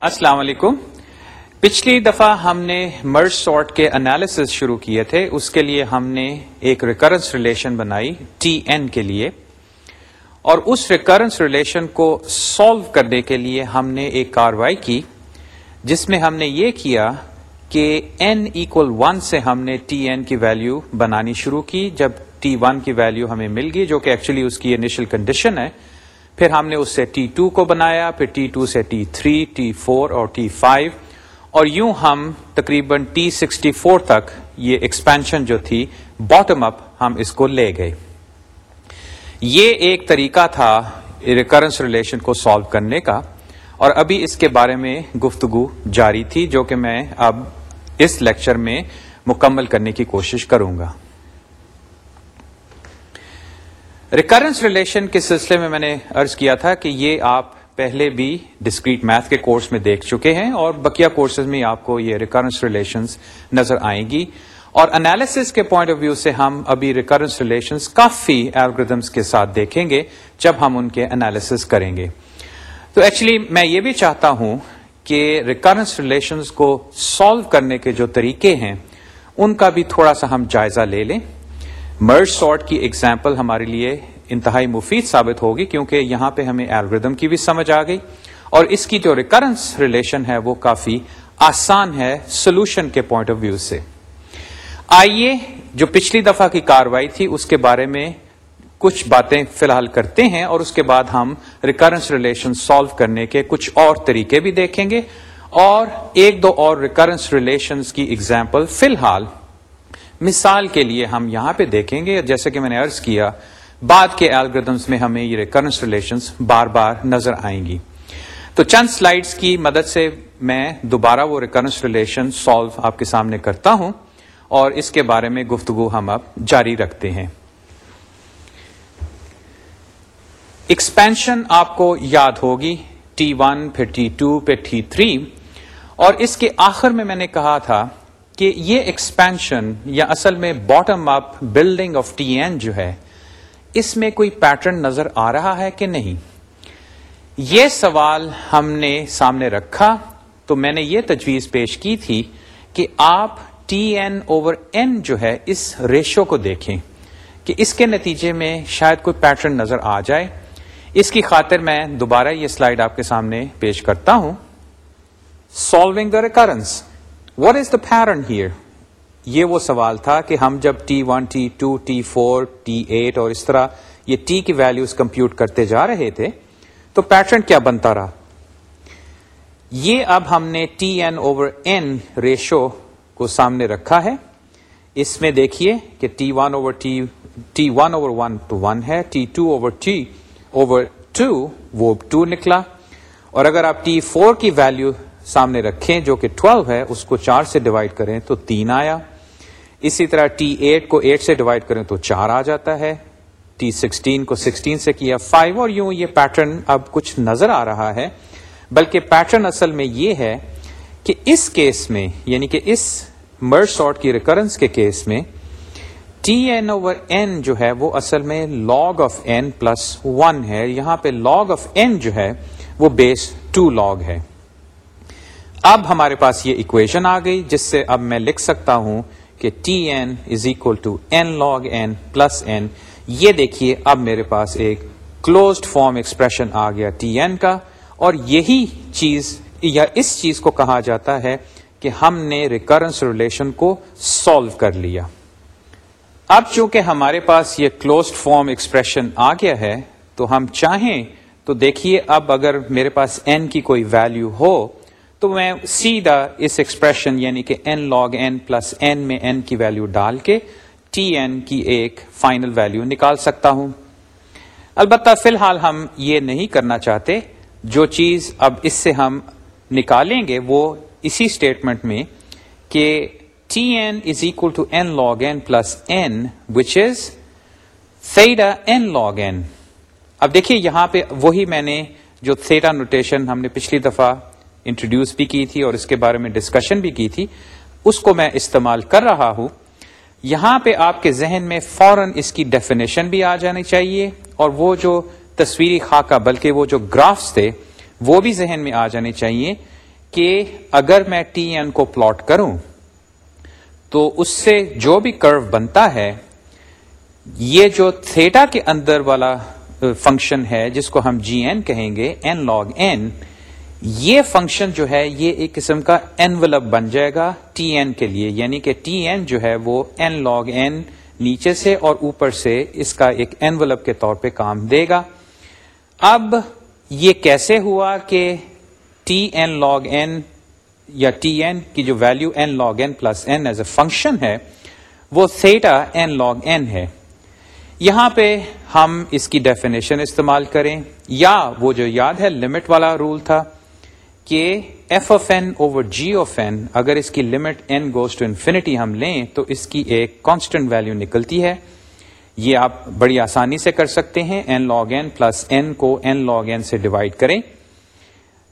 السلام علیکم۔ پچھلی دفعہ ہم نے مرج سارٹ کے انالیسس شروع کیے تھے۔ اس کے لیے ہم نے ایک ریکرنس ریلیشن بنائی ٹی این کے لیے۔ اور اس ریکرنس ریلیشن کو سالو کرنے کے لیے ہم نے ایک کاروائی کی، جس میں ہم نے یہ کیا کہ این ایکول ون سے ہم نے ٹی این کی ویلو بنانی شروع کی۔ جب ٹی ون کی ویلو ہمیں مل گئی، جو کہ ایکچولی اس کی انیشل کنڈیشن ہے پھر ہم نے اس سے ٹی ٹو کو بنایا، پھر ٹی ٹو سے ٹی تھری، ٹی فور اور ٹی فائیو۔ اور یوں ہم تقریباً ٹی سکسٹی فور تک یہ ایکسپینشن جو تھی باٹم اپ ہم اس کو لے گئے۔ یہ ایک طریقہ تھا ریکرنس ریلیشن کو سالو کرنے کا۔ اور ابھی اس کے بارے میں گفتگو جاری تھی، جو کہ میں اب اس لیکچر میں مکمل کرنے کی کوشش کروں گا۔ ریکرنس ریلیشن کے سلسلے میں میں نے ارض کیا تھا کہ یہ آپ پہلے بھی ڈسکریٹ میتھ کے کورس میں دیکھ چکے ہیں اور بکیا کورسز میں آپ کو یہ ریکرنس ریلیشنز نظر آئیں گی۔ اور انالیسس کے پوائنٹ آف ویو سے ہم ابھی ریکرنس ریلیشنز کافی الگریدمس کے ساتھ دیکھیں گے جب ہم ان کے انالیسس کریں گے۔ تو ایکچولی میں یہ بھی چاہتا ہوں کہ ریکرنس ریلیشنز کو سالو کرنے کے جو طریقے ہیں، ان کا بھی تھوڑا سا ہم جائزہ لے لیں۔ مرج سارٹ کی ایگزامپل ہمارے لیے انتہائی مفید ثابت ہوگی کیونکہ یہاں پہ ہمیں الگریدم کی بھی سمجھ آ گئی اور اس کی جو ریکرنس ریلیشن ہے وہ کافی آسان ہے سولوشن کے پوائنٹ آف ویو سے۔ آئیے جو پچھلی دفعہ کی کاروائی تھی اس کے بارے میں کچھ باتیں فی الحال کرتے ہیں اور اس کے بعد ہم ریکرنس ریلیشن سالو کرنے کے کچھ اور طریقے بھی دیکھیں گے اور ایک دو اور ریکرنس ریلیشنز کی ایگزامپل فی الحال مثال کے لیے ہم یہاں پہ دیکھیں گے، جیسے کہ میں نے ارض کیا، بعد کے الگریدمس میں ہمیں یہ ریکرنس ریلیشنز بار بار نظر آئیں گی۔ تو چند سلائڈز کی مدد سے میں دوبارہ وہ ریکرنس ریلیشن سالو آپ کے سامنے کرتا ہوں اور اس کے بارے میں گفتگو ہم اب جاری رکھتے ہیں۔ ایکسپینشن آپ کو یاد ہوگی ٹی ون پھر ٹی ٹو پھر ٹی تھری اور اس کے آخر میں میں نے کہا تھا کہ یہ ایکسپینشن یا اصل میں bottom up building of T N جو ہے، اس میں کوئی پیٹرن نظر آ رہا ہے کہ نہیں؟ یہ سوال ہم نے سامنے رکھا، تو میں نے یہ تجویز پیش کی تھی کہ آپ ٹی این اوور این جو ہے اس ریشو کو دیکھیں کہ اس کے نتیجے میں شاید کوئی پیٹرن نظر آ جائے۔ اس کی خاطر میں دوبارہ یہ سلائیڈ آپ کے سامنے پیش کرتا ہوں۔ Solving the recurrence what is the pattern here یہ وہ سوال تھا کہ ہم جب T one T two T four T eight اور اس طرح یہ ٹی کی ویلوز کمپیوٹ کرتے جا رہے تھے، تو پیٹرن کیا بنتا رہا؟ یہ اب ہم نے T N over N ratio کو سامنے رکھا ہے۔ اس میں دیکھیے کہ T one over T T one over one two one ہے T two over T over two وہ ٹو نکلا۔ اور اگر آپ ٹی فور کی ویلو سامنے رکھیں جو کہ 12 ہے، اس کو چار سے ڈیوائڈ کریں تو تین آیا۔ اسی طرح ٹی ایٹ کو ایٹ سے ڈیوائڈ کریں تو چار آ جاتا ہے۔ ٹی سکسٹین کو سکسٹین سے کیا۔ فائیو اور یوں یہ پیٹرن اب کچھ نظر آ رہا ہے۔ بلکہ پیٹرن اصل میں یہ ہے کہ اس کیس میں یعنی کہ اس مرج شارٹ کی ریکرنس کے کیس میں ٹی این اوور این جو ہے، وہ اصل میں log of N plus one ہے۔ یہاں پہ لاگ آف این جو ہے، وہ بیس ٹو لاگ ہے۔ اب ہمارے پاس یہ اکویشن آ گئی، جس سے اب میں لکھ سکتا ہوں کہ T N is equal to N log N plus N یہ دیکھیے، اب میرے پاس ایک کلوزڈ فارم ایکسپریشن آ گیا ٹی این کا، اور یہی چیز یا اس چیز کو کہا جاتا ہے کہ ہم نے ریکرنس ریلیشن کو سالو کر لیا۔ اب چونکہ ہمارے پاس یہ کلوزڈ فارم ایکسپریشن آ گیا ہے، تو ہم چاہیں تو دیکھیے، اب اگر میرے پاس این کی کوئی ویلو ہو تو میں سیدھا اس ایکسپریشن یعنی کہ N log N plus N میں این کی ویلو ڈال کے ٹی این کی ایک فائنل ویلو نکال سکتا ہوں۔ البتہ فی الحال ہم یہ نہیں کرنا چاہتے۔ جو چیز اب اس سے ہم نکالیں گے وہ اسی اسٹیٹمنٹ میں کہ T N is equal to N log N plus N which is theta N log N اب دیکھیے یہاں پہ وہی میں نے جو تھیٹا نوٹیشن ہم نے پچھلی دفعہ انٹروڈیوس بھی کی تھی اور اس کے بارے میں ڈسکشن بھی کی تھی، اس کو میں استعمال کر رہا ہوں۔ یہاں پہ آپ کے ذہن میں فوراً اس کی ڈیفینیشن بھی آ جانی چاہیے اور وہ جو تصویری خاکہ، بلکہ وہ جو گرافس تھے، وہ بھی ذہن میں آ جانے چاہیے کہ اگر میں ٹی این کو پلاٹ کروں، تو اس سے جو بھی کرو بنتا ہے، یہ جو تھیٹا کے اندر والا فنکشن ہے، جس کو ہم جی این کہیں گے این لاگ این یہ فنکشن جو ہے، یہ ایک قسم کا اینولپ بن جائے گا ٹی این کے لیے. یعنی کہ ٹی این جو ہے وہ این لاگ این نیچے سے اور اوپر سے اس کا ایک اینولپ کے طور پہ کام دے گا. اب یہ کیسے ہوا کہ ٹی این لاگ این یا ٹی این کی جو value N log N plus N is a function ہے، وہ سیٹا این لاگ این ہے. یہاں پہ ہم اس کی ڈیفینیشن استعمال کریں. یا وہ جو یاد ہے لمٹ والا رول تھا کہ F of N over G of N اگر اس کی limit N goes to infinity ہم لیں تو اس کی ایک کانسٹنٹ ویلو نکلتی ہے۔ یہ آپ بڑی آسانی سے کر سکتے ہیں۔ N log N plus N کو این لاگ این سے ڈیوائڈ کریں۔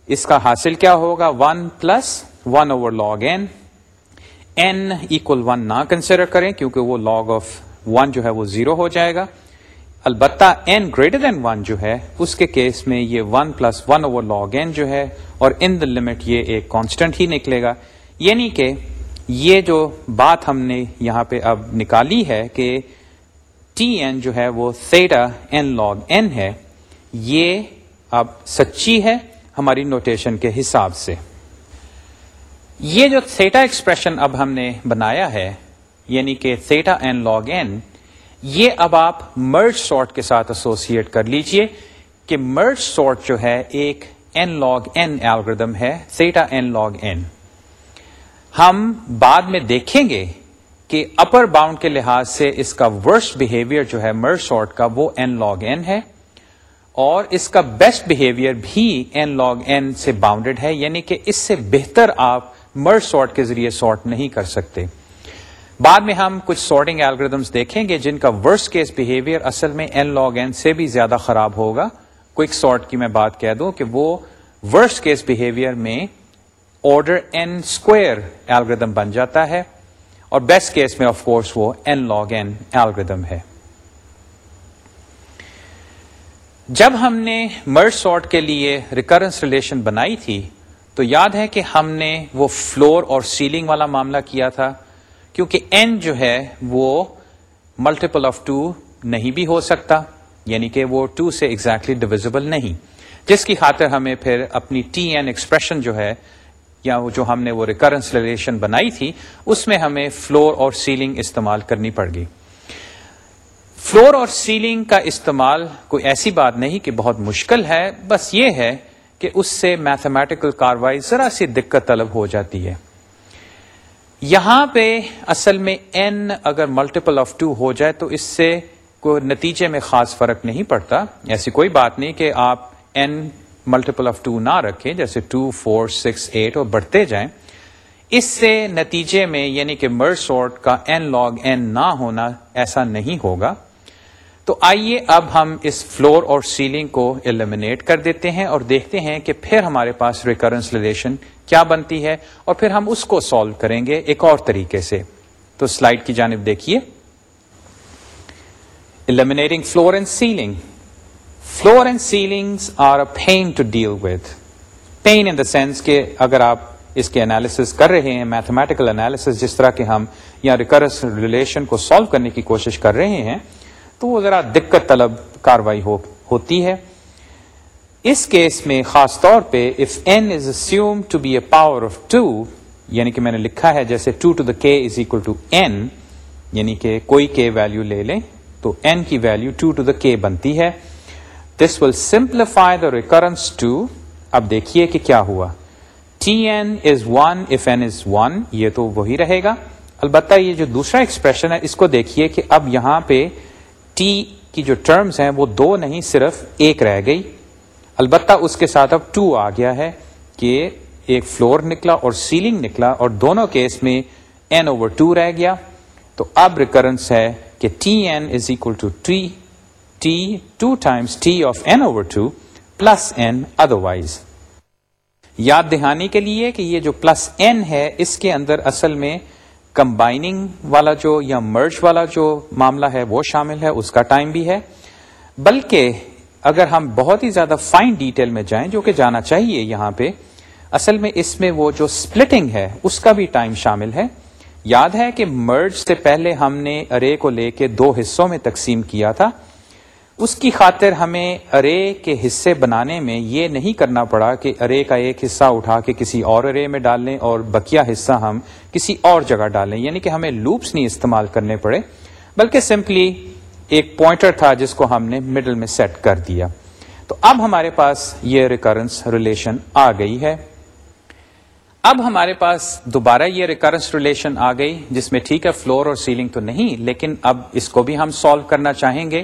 اس کا حاصل کیا ہوگا؟ One plus one over log N N equal one نہ کنسیڈر کریں کیونکہ وہ لاگ آف ون جو ہے وہ زیرو ہو جائے گا۔ البتہ این گریٹر دین ون جو ہے، اس کے کیس میں یہ one plus one over log N جو ہے، اور ان دا لمٹ یہ ایک کانسٹنٹ ہی نکلے گا۔ یعنی کہ یہ جو بات ہم نے یہاں پہ اب نکالی ہے کہ ٹی این جو ہے وہ سیٹا این لاگ این ہے، یہ اب سچی ہے ہماری نوٹیشن کے حساب سے۔ یہ جو سیٹا ایکسپریشن اب ہم نے بنایا ہے یعنی کہ سیٹا این لاگ این یہ اب آپ مرج سارٹ کے ساتھ ایسوسیٹ کر لیجیے کہ مرج سارٹ جو ہے ایک این لاگ این ایلگردم ہے سیٹا این لاگ این ہم بعد میں دیکھیں گے کہ اپر باؤنڈ کے لحاظ سے اس کا ورسٹ بہیویئر جو ہے مرج سارٹ کا وہ این لاگ این ہے اور اس کا بیسٹ بہیویئر بھی این لاگ این سے باؤنڈیڈ ہے یعنی کہ اس سے بہتر آپ مرج سارٹ کے ذریعے سارٹ نہیں کر سکتے۔ بعد میں ہم کچھ سارٹنگ ایلگردمس دیکھیں گے جن کا ورس کیس بہیویئر اصل میں این لاگ این سے بھی زیادہ خراب ہوگا۔ کوئک سارٹ کی میں بات کہہ دوں کہ وہ ورس کیس بہیویئر میں آرڈر این اسکوئر ایلگردم بن جاتا ہے اور بیسٹ کیس میں آف کورس وہ این لاگ این ایلگردم ہے۔ جب ہم نے مرڈ سارٹ کے لیے ریکرنس ریلیشن بنائی تھی، تو یاد ہے کہ ہم نے وہ فلور اور سیلنگ والا معاملہ کیا تھا۔ کیونکہ این جو ہے وہ ملٹیپل آف ٹو نہیں بھی ہو سکتا یعنی کہ وہ ٹو سے ایگزیکٹلی ڈویزبل نہیں۔ جس کی خاطر ہمیں پھر اپنی ٹی این ایکسپریشن جو ہے، یا جو ہم نے وہ ریکرنس ریلیشن بنائی تھی، اس میں ہمیں فلور اور سیلنگ استعمال کرنی پڑ گئی۔ فلور اور سیلنگ کا استعمال کوئی ایسی بات نہیں کہ بہت مشکل ہے، بس یہ ہے کہ اس سے میتھمیٹیکل کاروائی ذرا سی دقت طلب ہو جاتی ہے۔ یہاں پہ اصل میں این اگر ملٹیپل آف ٹو ہو جائے تو اس سے کوئی نتیجے میں خاص فرق نہیں پڑتا۔ ایسی کوئی بات نہیں کہ آپ این ملٹیپل آف ٹو نہ رکھیں، جیسے ٹو فور سکس ایٹ اور بڑھتے جائیں۔ اس سے نتیجے میں یعنی کہ مر سورٹ کا این لاگ این نہ ہونا ایسا نہیں ہوگا۔ تو آئیے اب ہم اس فلور اور سیلنگ کو ایلیمنیٹ کر دیتے ہیں اور دیکھتے ہیں کہ پھر ہمارے پاس ریکرنس ریلیشن کیا بنتی ہے اور پھر ہم اس کو سالو کریں گے ایک اور طریقے سے۔ تو سلائڈ کی جانب دیکھیے۔ Eliminating floor and ceiling floor and ceiling are a pain to deal with pain in the sense کہ اگر آپ اس کے انالیس کر رہے ہیں میتھمیٹیکل انالیس جس طرح کے ہم یا ریکرس ریلیشن کو سالو کرنے کی کوشش کر رہے ہیں تو وہ ذرا دقت طلب کاروائی ہو, ہوتی ہے۔ اس کیس میں خاص طور پہ if N is assume to be a power of two یعنی کہ میں نے لکھا ہے جیسے ٹو ٹو دا کے از اکول ٹو این یعنی کہ کوئی کے ویلو لے لیں تو این کی value to to the K بنتی ہے. This will simplify the recurrence to اب دیکھیے کہ کیا ہوا. T N is one if N is one یہ تو وہی رہے گا. البتہ یہ جو دوسرا ایکسپریشن ہے، اس کو دیکھیے کہ اب یہاں پہ ٹی کی جو ٹرمز ہیں وہ دو نہیں، صرف ایک رہ گئی. البتہ اس کے ساتھ اب ٹو آ گیا ہے کہ ایک فلور نکلا اور سیلنگ نکلا اور دونوں کیس میں این اوور ٹو رہ گیا۔ تو اب ریکرنس ہے کہ T N is equal to T T two times T of N over two plus N otherwise یاد دہانی کے لیے کہ یہ جو پلس این ہے، اس کے اندر اصل میں کمبائننگ والا جو یا مرچ والا جو معاملہ ہے، وہ شامل ہے، اس کا ٹائم بھی ہے۔ بلکہ اگر ہم بہت ہی زیادہ فائن ڈیٹیل میں جائیں جو کہ جانا چاہیے یہاں پہ، اصل میں اس میں وہ جو سپلٹنگ ہے، اس کا بھی ٹائم شامل ہے۔ یاد ہے کہ مرج سے پہلے ہم نے ارے کو لے کے دو حصوں میں تقسیم کیا تھا۔ اس کی خاطر ہمیں ارے کے حصے بنانے میں یہ نہیں کرنا پڑا کہ ارے کا ایک حصہ اٹھا کے کسی اور ارے میں ڈال لیں اور بکیا حصہ ہم کسی اور جگہ ڈالیں یعنی کہ ہمیں لوپس نہیں استعمال کرنے پڑے، بلکہ سمپلی ایک پوائنٹر تھا جس کو ہم نے مڈل میں سیٹ کر دیا۔ تو اب ہمارے پاس یہ ریکرنس ریلیشن آ گئی ہے۔ اب ہمارے پاس دوبارہ یہ ریکرنس ریلیشن آ گئی، جس میں ٹھیک ہے فلور اور سیلنگ تو نہیں، لیکن اب اس کو بھی ہم سالو کرنا چاہیں گے۔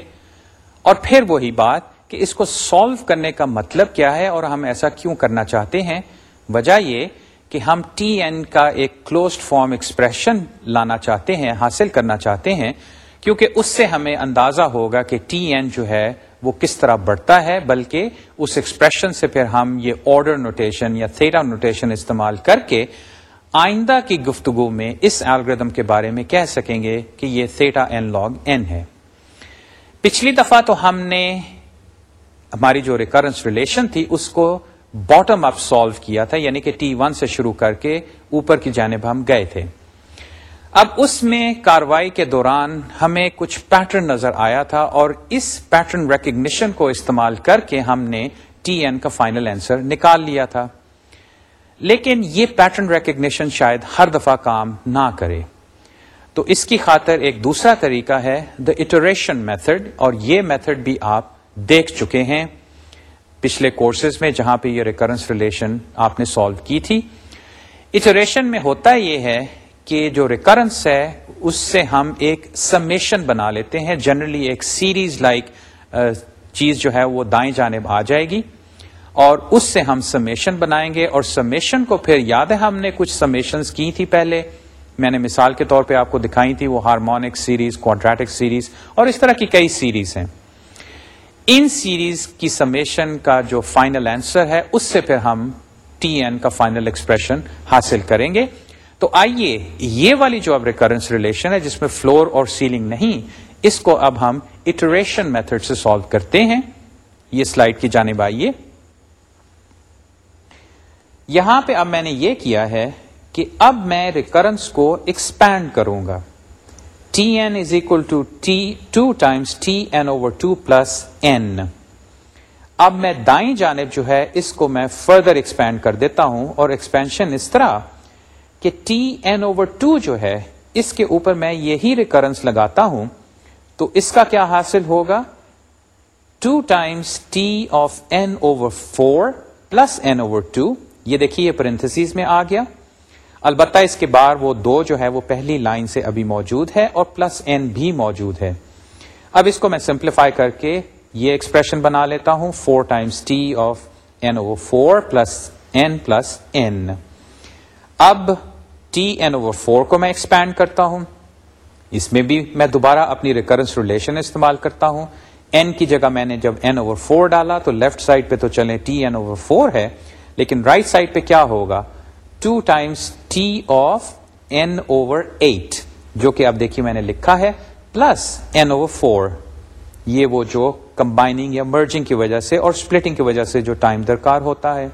اور پھر وہی بات کہ اس کو سالو کرنے کا مطلب کیا ہے اور ہم ایسا کیوں کرنا چاہتے ہیں۔ وجہ یہ کہ ہم ٹی این کا ایک کلوزڈ فارم ایکسپریشن لانا چاہتے ہیں، حاصل کرنا چاہتے ہیں۔ کیونکہ اس سے ہمیں اندازہ ہوگا کہ ٹی این جو ہے وہ کس طرح بڑھتا ہے، بلکہ اس ایکسپریشن سے پھر ہم یہ آرڈر نوٹیشن یا تھیرا نوٹیشن استعمال کر کے آئندہ کی گفتگو میں اس الگریدم کے بارے میں کہہ سکیں گے کہ یہ تھیٹا این لاگ این ہے۔ پچھلی دفعہ تو ہم نے ہماری جو ریکرنس ریلیشن تھی، اس کو باٹم اپ سالو کیا تھا یعنی کہ ٹی ون سے شروع کر کے اوپر کی جانب ہم گئے تھے۔ اب اس میں کاروائی کے دوران ہمیں کچھ پیٹرن نظر آیا تھا اور اس پیٹرن ریکگنیشن کو استعمال کر کے ہم نے ٹی این کا فائنل آنسر نکال لیا تھا۔ لیکن یہ پیٹرن ریکگنیشن شاید ہر دفعہ کام نہ کرے۔ تو اس کی خاطر ایک دوسرا طریقہ ہے دا اٹریشن میتھڈ اور یہ میتھڈ بھی آپ دیکھ چکے ہیں۔ پچھلے کورسز میں جہاں پہ یہ ریکرنس ریلیشن آپ نے سالو کی تھی۔ اٹریشن میں ہوتا یہ ہے کہ جو ریکرنس ہے، اس سے ہم ایک سمیشن بنا لیتے ہیں. جنرلی ایک سیریز لائک uh, چیز جو ہے وہ دائیں جانب آ جائے گی اور اس سے ہم سمیشن بنائیں گے اور سمیشن کو پھر یاد ہے ہم نے کچھ سمیشنز کی تھی پہلے؟ میں نے مثال کے طور پہ آپ کو دکھائی تھی وہ ہارمونک سیریز کوڈریٹک سیریز اور اس طرح کی کئی سیریز ہیں. ان سیریز کی سمیشن کا جو فائنل آنسر ہے، اس سے پھر ہم ٹی این کا فائنل ایکسپریشن حاصل کریں گے تو آئیے، یہ والی جو اب ریکرنس ریلیشن ہے، جس میں فلور اور سیلنگ نہیں، اس کو اب ہم اٹریشن میتھڈ سے سالو کرتے ہیں۔ یہ سلائڈ کی جانب آئیے۔ یہاں پہ اب میں نے یہ کیا ہے کہ اب میں ریکرنس کو ایکسپینڈ کروں گا۔ T N is equal to T two times T N over two plus N اب میں دائیں جانب جو ہے، اس کو میں فردر ایکسپینڈ کر دیتا ہوں اور ایکسپینشن اس طرح۔ کہ ٹی این اوور ٹو جو ہے، اس کے اوپر میں یہی ریکرنس لگاتا ہوں، تو اس کا کیا حاصل ہوگا؟ Two times T of N over four plus N over two یہ دیکھیے پرنتھس میں آ گیا۔ البتہ اس کے بعد وہ دو جو ہے، وہ پہلی لائن سے ابھی موجود ہے اور پلس این بھی موجود ہے۔ اب اس کو میں سمپلیفائی کر کے یہ ایکسپریشن بنا لیتا ہوں۔ Four times T of N over four plus N plus N اب ٹی این اوور فور کو میں ایکسپینڈ کرتا ہوں۔ اس میں بھی میں دوبارہ اپنی ریکرنس ریلیشن استعمال کرتا ہوں۔ این کی جگہ میں نے جب این اوور فور ڈالا تو لیفٹ سائڈ پہ تو چلے ٹی این اوور فور ہے، لیکن رائٹ right سائڈ پہ کیا ہوگا؟ Two times T of N over eight جو کہ اب دیکھیے میں نے لکھا ہے پلس این اوور فور یہ وہ جو کمبائنگ یا مرجنگ کی وجہ سے اور اسپلٹنگ کی وجہ سے جو ٹائم درکار ہوتا ہے۔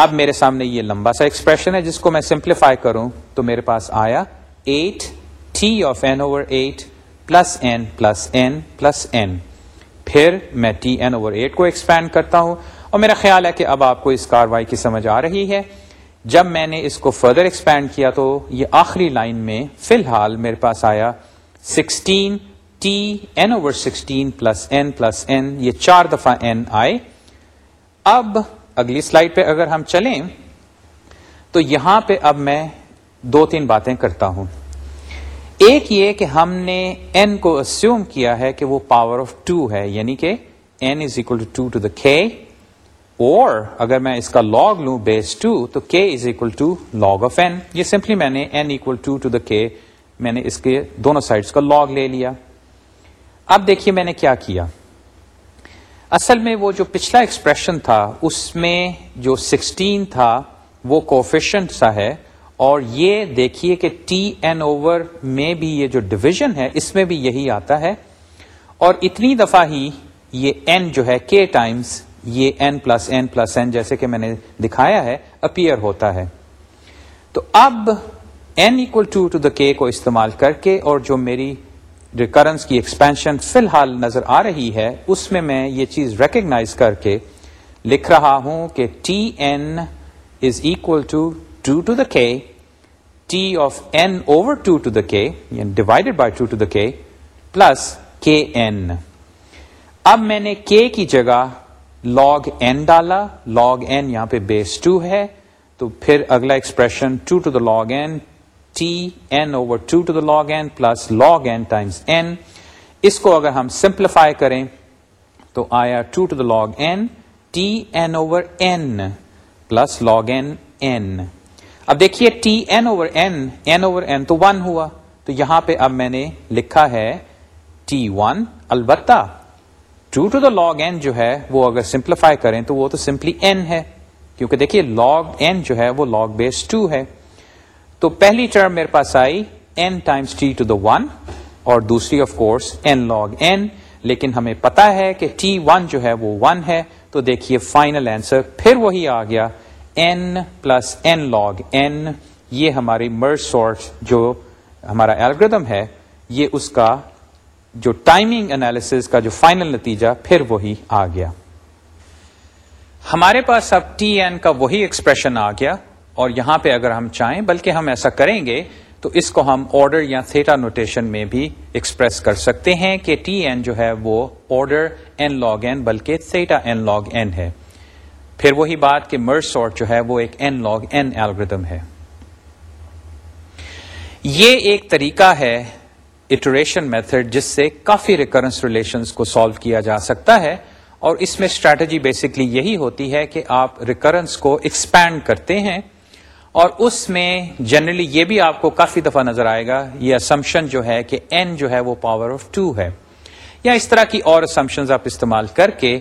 اب میرے سامنے یہ لمبا سا ایکسپریشن ہے جس کو میں سمپلیفائی کروں تو میرے پاس آیا eight T of N over eight plus N plus N plus N پھر میں ٹی این اوور ایٹ کو ایکسپینڈ کرتا ہوں اور میرا خیال ہے کہ اب آپ کو اس کاروائی کی سمجھ آ رہی ہے۔ جب میں نے اس کو فردر ایکسپینڈ کیا تو یہ آخری لائن میں فی الحال میرے پاس آیا sixteen T N over sixteen plus N plus N یہ چار دفعہ این آئے۔ اب اگلی سلائڈ پہ اگر ہم چلیں، تو یہاں پہ اب میں دو تین باتیں کرتا ہوں۔ ایک یہ کہ ہم نے این کو اسیوم کیا ہے کہ وہ پاور آف ٹو ہے یعنی کہ N is equal to two to the K اور اگر میں اس کا لاگ لوں بیس ٹو تو K is equal to log of N یہ سمپلی میں نے N equal to two the K میں نے اس کے دونوں سائڈس کا لاگ لے لیا۔ اب دیکھیے میں نے کیا کیا۔ اصل میں وہ جو پچھلا ایکسپریشن تھا، اس میں جو سکسٹین تھا، وہ کوفیشن سا ہے۔ اور یہ دیکھیے کہ ٹی این اوور میں بھی یہ جو ڈویژن ہے، اس میں بھی یہی آتا ہے۔ اور اتنی دفعہ ہی یہ این جو ہے کے ٹائمس یہ N plus N plus N جیسے کہ میں نے دکھایا ہے اپیئر ہوتا ہے۔ تو اب N equal to two the K کو استعمال کر کے اور جو میری ریکرنس کی ایکسپینشن فی الحال نظر آ رہی ہے، اس میں میں یہ چیز ریکگنائز کر کے لکھ رہا ہوں کہ T N is equal to two to the K T of N over two to the K divided by two to the K plus K N اب میں نے کے کی جگہ لاگ این ڈالا لاگ این یہاں پہ base two ہے، تو پھر اگلا expression two to the log N T N over two to the log N plus log N times N اس کو اگر ہم سمپلیفائی کریں تو آیا two to the log N T N over N plus log N N اب دیکھیے T N over N N over N تو one ہوا. تو یہاں پہ اب میں نے لکھا ہے ٹی ون البتہ two to the log N جو ہے وہ اگر سمپلیفائی کریں تو وہ تو سمپلی این ہے. کیونکہ دیکھیے لاگ این جو ہے وہ لاگ بیس ٹو ہے. تو پہلی ٹرم میرے پاس آئی N times T to the one اور دوسری of course N log N لیکن ہمیں پتا ہے کہ ٹی ون جو ہے وہ ون ہے، تو دیکھیے فائنل آنسر پھر وہی آ گیا N plus N log N یہ ہماری مرج سورس جو ہمارا ایلگردم ہے، یہ اس کا جو ٹائمنگ انالیس کا جو فائنل نتیجہ پھر وہی آ گیا۔ ہمارے پاس اب ٹی این کا وہی ایکسپریشن آ گیا۔ اور یہاں پہ اگر ہم چاہیں، بلکہ ہم ایسا کریں گے، تو اس کو ہم آرڈر یا تھیٹا نوٹیشن میں بھی ایکسپریس کر سکتے ہیں کہ ٹی این جو ہے وہ آرڈر این لاگ این بلکہ تھیٹا این لاگ این ہے۔ پھر وہی بات کہ مرس سارٹ جو ہے وہ ایک این لاگ این ایلگردم ہے۔ یہ ایک طریقہ ہے اٹریشن میتھڈ جس سے کافی ریکرنس ریلیشنز کو سالو کیا جا سکتا ہے۔ اور اس میں اسٹریٹجی بیسکلی یہی ہوتی ہے کہ آپ ریکرنس کو ایکسپینڈ کرتے ہیں۔ اور اس میں جنرلی یہ بھی آپ کو کافی دفعہ نظر آئے گا، یہ اسمپشن جو ہے کہ این جو ہے وہ پاور آف ٹو ہے۔ یا اس طرح کی اور اسمپشن آپ استعمال کر کے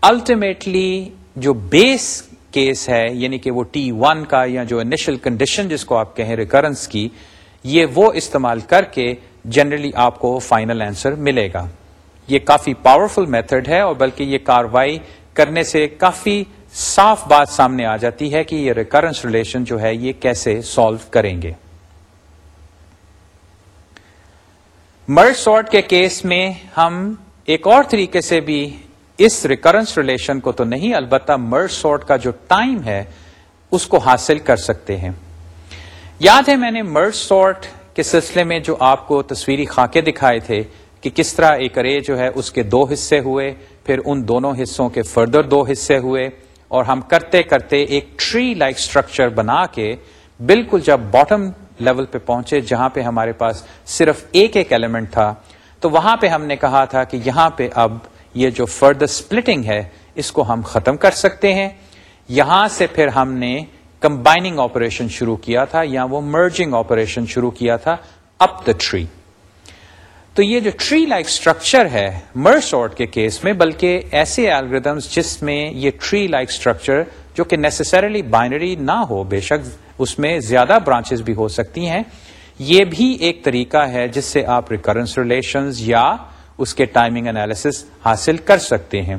الٹیمیٹلی جو بیس کیس ہے یعنی کہ وہ ٹی ون کا یا جو انیشل کنڈیشن جس کو آپ کہیں ریکرنس کی، یہ وہ استعمال کر کے جنرلی آپ کو فائنل آنسر ملے گا۔ یہ کافی پاورفل میتھڈ ہے اور بلکہ یہ کاروائی کرنے سے کافی صاف بات سامنے آ جاتی ہے کہ یہ ریکرنس ریلیشن جو ہے یہ کیسے سالو کریں گے۔ مرج سارٹ کے کیس میں ہم ایک اور طریقے سے بھی اس ریکرنس ریلیشن کو تو نہیں، البتہ مرج سارٹ کا جو ٹائم ہے، اس کو حاصل کر سکتے ہیں۔ یاد ہے، میں نے مرج سارٹ کے سلسلے میں جو آپ کو تصویری خاکے دکھائے تھے کہ کس طرح ایک رے جو ہے اس کے دو حصے ہوئے، پھر ان دونوں حصوں کے فردر دو حصے ہوئے۔ اور ہم کرتے کرتے ایک ٹری لائک اسٹرکچر بنا کے بالکل جب باٹم لیول پہ پہنچے جہاں پہ ہمارے پاس صرف ایک ایک ایلیمنٹ تھا، تو وہاں پہ ہم نے کہا تھا کہ یہاں پہ اب یہ جو فردر سپلٹنگ ہے، اس کو ہم ختم کر سکتے ہیں۔ یہاں سے پھر ہم نے کمبائننگ آپریشن شروع کیا تھا یا وہ مرجنگ آپریشن شروع کیا تھا اپ دا ٹری تو یہ جو ٹری لائک اسٹرکچر ہے مرسورٹ کے کیس میں، بلکہ ایسے الگریدمس جس میں یہ ٹری لائک اسٹرکچر جو کہ نیسسریلی بائنری نہ ہو، بے شک اس میں زیادہ برانچز بھی ہو سکتی ہیں، یہ بھی ایک طریقہ ہے جس سے آپ ریکرنس ریلیشنز یا اس کے ٹائمنگ انالیس حاصل کر سکتے ہیں۔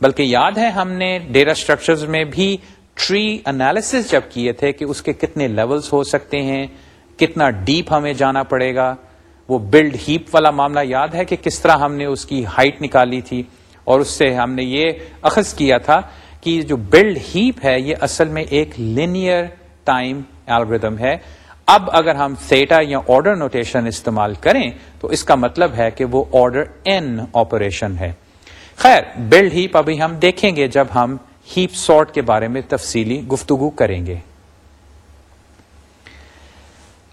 بلکہ یاد ہے ہم نے ڈیٹا اسٹرکچر میں بھی ٹری انالیس جب کیے تھے کہ اس کے کتنے لیولز ہو سکتے ہیں، کتنا ڈیپ ہمیں جانا پڑے گا۔ وہ بلڈ ہیپ والا معاملہ یاد ہے کہ کس طرح ہم نے اس کی ہائٹ نکالی تھی اور اس سے ہم نے یہ اخذ کیا تھا کہ جو بلڈ ہیپ ہے، یہ اصل میں ایک لینئر ٹائم الگریدم ہے۔ اب اگر ہم سیٹا یا آرڈر نوٹیشن استعمال کریں، تو اس کا مطلب ہے کہ وہ آرڈر این آپریشن ہے۔ خیر بلڈ ہیپ ابھی ہم دیکھیں گے جب ہم ہیپ سارٹ کے بارے میں تفصیلی گفتگو کریں گے۔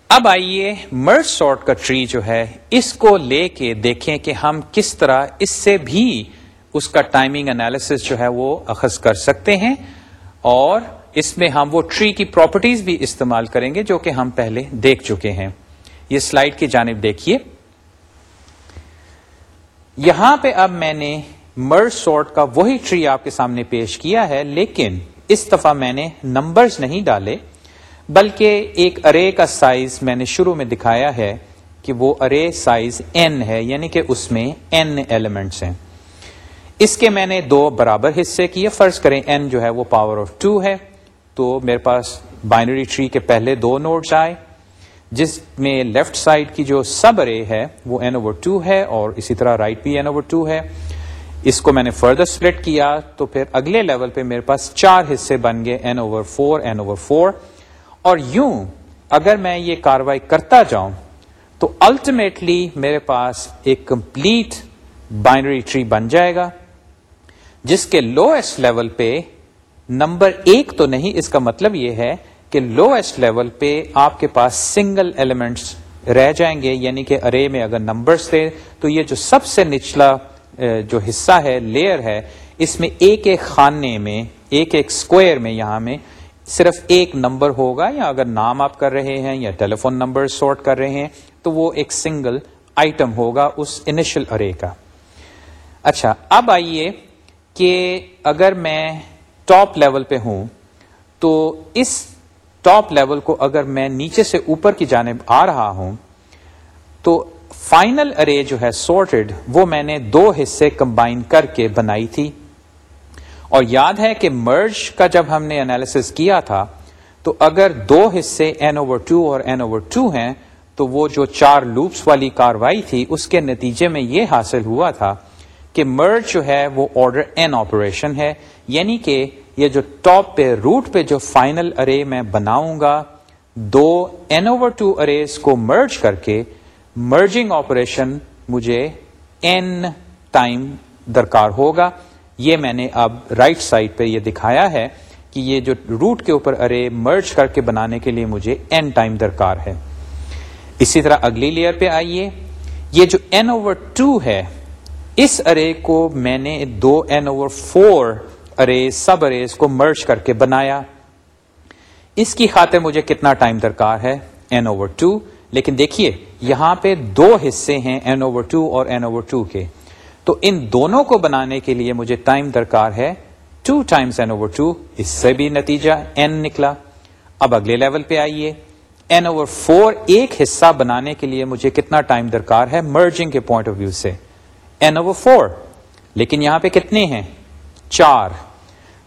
اب آئیے مرج سارٹ کا ٹری جو ہے، اس کو لے کے دیکھیں کہ ہم کس طرح اس سے بھی اس کا ٹائمنگ انالیس جو ہے وہ اخذ کر سکتے ہیں۔ اور اس میں ہم وہ ٹری کی پراپرٹیز بھی استعمال کریں گے جو کہ ہم پہلے دیکھ چکے ہیں۔ یہ سلائڈ کی جانب دیکھیے۔ یہاں پہ اب میں نے مرج سارٹ کا وہی ٹری آپ کے سامنے پیش کیا ہے، لیکن اس دفعہ میں نے نمبرز نہیں ڈالے۔ بلکہ ایک ارے کا سائز میں نے شروع میں دکھایا ہے کہ وہ ارے سائز این ہے یعنی کہ اس میں این ایلیمنٹس ہیں۔ اس کے میں نے دو برابر حصے کیے۔ فرض کریں این جو ہے وہ پاور آف ٹو ہے، تو میرے پاس بائنری ٹری کے پہلے دو نوٹس آئے۔ جس میں لیفٹ سائڈ کی جو سب ارے ہے، وہ این اوور ٹو ہے اور اسی طرح رائٹ بھی این اوور ٹو ہے۔ اس کو میں نے فردر سپلٹ کیا، تو پھر اگلے لیول پہ میرے پاس چار حصے بن گئے N over four N over four اور یوں اگر میں یہ کاروائی کرتا جاؤں تو الٹیمیٹلی میرے پاس ایک کمپلیٹ بائنری ٹری بن جائے گا، جس کے لوئسٹ لیول پہ نمبر ایک تو نہیں، اس کا مطلب یہ ہے کہ لوئسٹ لیول پہ آپ کے پاس سنگل ایلیمنٹس رہ جائیں گے یعنی کہ ارے میں اگر نمبرس تھے تو یہ جو سب سے نچلا جو حصہ ہے لیئر ہے، اس میں ایک ایک خانے میں، ایک ایک اسکوئر میں، یہاں میں صرف ایک نمبر ہوگا یا اگر نام آپ کر رہے ہیں یا ٹیلی فون نمبر سارٹ کر رہے ہیں، تو وہ ایک سنگل آئٹم ہوگا اس انیشل ارے کا۔ اچھا اب آئیے کہ اگر میں ٹاپ لیول پہ ہوں، تو اس ٹاپ لیول کو اگر میں نیچے سے اوپر کی جانب آ رہا ہوں، تو فائنل ارے جو ہے سورٹڈ وہ میں نے دو حصے کمبائن کر کے بنائی تھی۔ اور یاد ہے کہ مرج کا جب ہم نے انالیس کیا تھا، تو اگر دو حصے این اوور ٹو اور این اوور ٹو ہیں، تو وہ جو چار لوپس والی کاروائی تھی، اس کے نتیجے میں یہ حاصل ہوا تھا کہ مرج جو ہے، وہ آرڈر این آپریشن ہے۔ یعنی کہ یہ جو ٹاپ پہ روٹ پہ جو فائنل ارے میں بناؤں گا، دو این اوور ٹو اریز کو مرج کر کے مرجنگ آپریشن مجھے این ٹائم درکار ہوگا۔ یہ میں نے اب رائٹ right سائڈ پہ یہ دکھایا ہے کہ یہ جو روٹ کے اوپر ارے مرج کر کے بنانے کے لیے مجھے این ٹائم درکار ہے۔ اسی طرح اگلی لیئر پہ آئیے۔ یہ جو این اوور ٹو ہے، اس ارے کو میں نے دو N over four array sub arrays کو مرج کر کے بنایا۔ اس کی خاطر مجھے کتنا ٹائم درکار ہے؟ این اوور ٹو لیکن دیکھیے، یہاں پہ دو حصے ہیں این اوور ٹو اور این اوور ٹو کے۔ تو ان دونوں کو بنانے کے لیے مجھے ٹائم درکار ہے۔ Two times N over two اس سے بھی نتیجہ این نکلا۔ اب اگلے لیول پہ آئیے۔ این اوور فور ایک حصہ بنانے کے لیے مجھے کتنا ٹائم درکار ہے مرجنگ کے پوائنٹ آف ویو سے۔ این اوور فور لیکن یہاں پہ کتنے ہیں؟ چار۔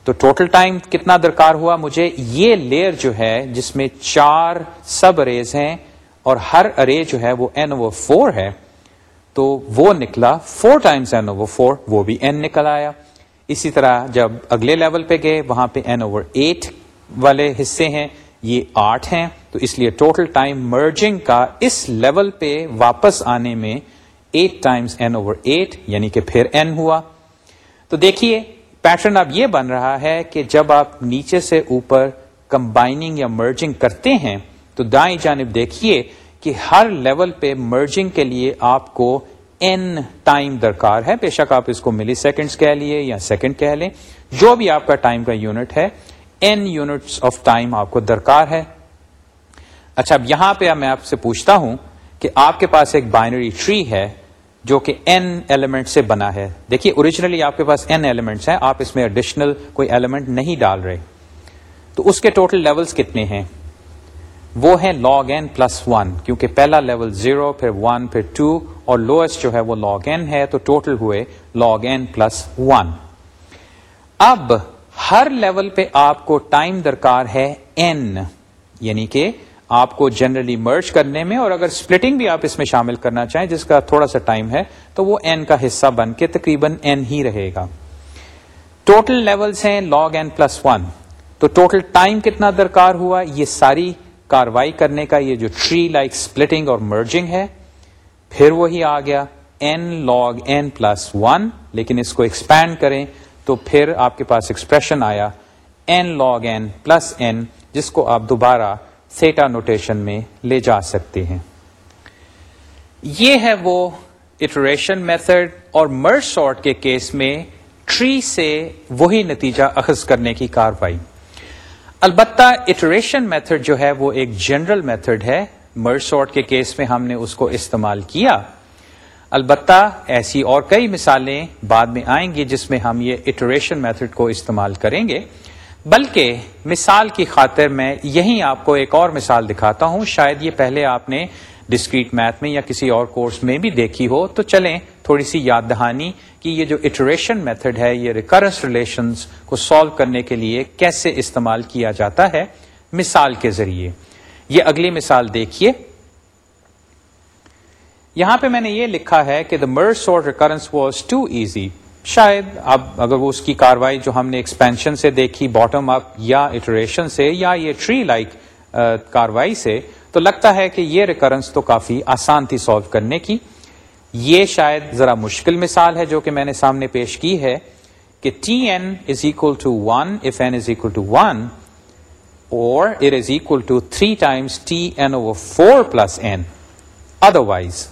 تو ٹوٹل ٹائم کتنا درکار ہوا؟ مجھے یہ لیئر جو ہے، جس میں چار سب اریز ہیں اور ہر ارے جو ہے وہ این اوور فور ہے۔ تو وہ نکلا four times N over four وہ بھی این نکل آیا۔ اسی طرح جب اگلے لیول پہ گئے، وہاں پہ این اوور ایٹ والے حصے ہیں، یہ آٹھ ہیں۔ تو اس لیے ٹوٹل ٹائم مرجنگ کا اس لیول پہ واپس آنے میں eight times N over eight یعنی کہ پھر این ہوا۔ تو دیکھیے پیٹرن اب یہ بن رہا ہے کہ جب آپ نیچے سے اوپر کمبائننگ یا مرجنگ کرتے ہیں، تو دائیں جانب دیکھیے کہ ہر لیول پہ مرجنگ کے لیے آپ کو این ٹائم درکار ہے۔ بے شک آپ اس کو ملی سیکنڈز کہہ لیے یا سیکنڈ کہہ لیں۔ جو بھی آپ کا ٹائم کا یونٹ ہے این یونٹس آف ٹائم آپ کو درکار ہے۔ اچھا اب یہاں پہ میں آپ سے پوچھتا ہوں کہ آپ کے پاس ایک بائنری ٹری ہے جو کہ این ایلیمنٹ سے بنا ہے۔ دیکھیے اوریجنلی آپ کے پاس این ایلیمنٹس ہیں، آپ اس میں ایڈیشنل کوئی ایلیمنٹ نہیں ڈال رہے۔ تو اس کے ٹوٹل لیولز کتنے ہیں؟ وہ ہے لاگ این پلس ون کیونکہ پہلا لیول زیرو پھر ون پھر ٹو اور لوئسٹ جو ہے وہ لاگ این ہے، تو ٹوٹل ہوئے لاگ این پلس ون اب ہر لیول پہ آپ کو ٹائم درکار ہے این یعنی کہ آپ کو جنرلی مرچ کرنے میں، اور اگر سپلٹنگ بھی آپ اس میں شامل کرنا چاہیں، جس کا تھوڑا سا ٹائم ہے، تو وہ این کا حصہ بن کے تقریباً این ہی رہے گا. ٹوٹل لیولز ہیں لاگ این پلس ون تو ٹوٹل ٹائم کتنا درکار ہوا؟ یہ ساری کاروائی کرنے کا یہ جو ٹری لائک سپلٹنگ اور مرجنگ ہے، پھر وہی آ گیا n log n plus one لیکن اس کو ایکسپینڈ کریں تو پھر آپ کے پاس ایکسپریشن آیا n log n plus n جس کو آپ دوبارہ سیٹا نوٹیشن میں لے جا سکتے ہیں۔ یہ ہے وہ اٹریشن میتھڈ اور مرج شارٹ کے کیس میں ٹری سے وہی نتیجہ اخذ کرنے کی کاروائی۔ البتہ اٹریشن میتھڈ جو ہے وہ ایک جنرل میتھڈ ہے۔ مرج سارٹ کے کیس میں ہم نے اس کو استعمال کیا۔ البتہ ایسی اور کئی مثالیں بعد میں آئیں گی جس میں ہم یہ اٹریشن میتھڈ کو استعمال کریں گے۔ بلکہ مثال کی خاطر میں یہی آپ کو ایک اور مثال دکھاتا ہوں۔ شاید یہ پہلے آپ نے ڈسکریٹ میتھ میں یا کسی اور کورس میں بھی دیکھی ہو، تو چلیں تھوڑی سی یاد دہانی کہ یہ جو اٹریشن میتھڈ ہے، یہ ریکرنس ریلیشنز کو سالو کرنے کے لیے کیسے استعمال کیا جاتا ہے مثال کے ذریعے۔ یہ اگلی مثال دیکھیے۔ یہاں پہ میں نے یہ لکھا ہے کہ دا مرس اور ریکرنس واز ٹو ایزی شاید اب اگر وہ اس کی کاروائی جو ہم نے ایکسپینشن سے دیکھی باٹم اپ یا اٹریشن سے یا یہ ٹری لائک uh, کاروائی سے تو لگتا ہے کہ یہ ریکرنس تو کافی آسان تھی سالو کرنے کی۔ یہ شاید ذرا مشکل مثال ہے جو کہ میں نے سامنے پیش کی ہے کہ T n is equal to one if n is equal to one اور it is equal to three times T n over four plus n otherwise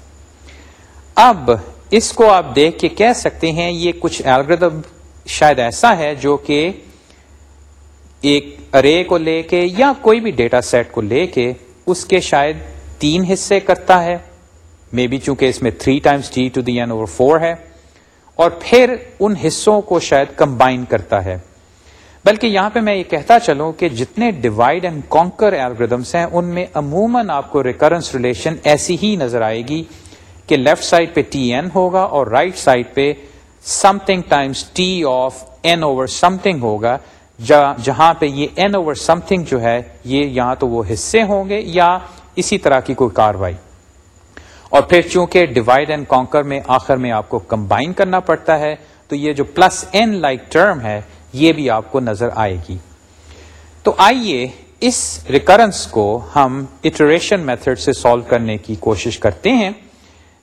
اب اس کو آپ دیکھ کے کہہ سکتے ہیں یہ کچھ الگریدم شاید ایسا ہے جو کہ ایک ارے کو لے کے یا کوئی بھی ڈیٹا سیٹ کو لے کے اس کے شاید تین حصے کرتا ہے۔ مے بی چونکہ اس میں three times T to the n over four ہے۔ اور پھر ان حصوں کو شاید کمبائن کرتا ہے۔ بلکہ یہاں پہ میں یہ کہتا چلوں کہ جتنے ڈیوائڈ اینڈ کانکر ایلگردمس ہیں، ان میں عموماً آپ کو ریکرنس ریلیشن ایسی ہی نظر آئے گی کہ لیفٹ سائڈ پہ ٹی این ہوگا اور رائٹ right سائڈ پہ something times T of n over something ہوگا۔ جہاں پہ یہ این اوور سم تھنگ جو ہے، یہ یہاں تو وہ حصے ہوں گے یا اسی طرح کی کوئی کاروائی۔ اور پھر چونکہ ڈیوائڈ اینڈ کانکر میں آخر میں آپ کو کمبائن کرنا پڑتا ہے، تو یہ جو پلس این لائک ٹرم ہے، یہ بھی آپ کو نظر آئے گی۔ تو آئیے اس ریکرنس کو ہم اٹریشن میتھڈ سے سالو کرنے کی کوشش کرتے ہیں۔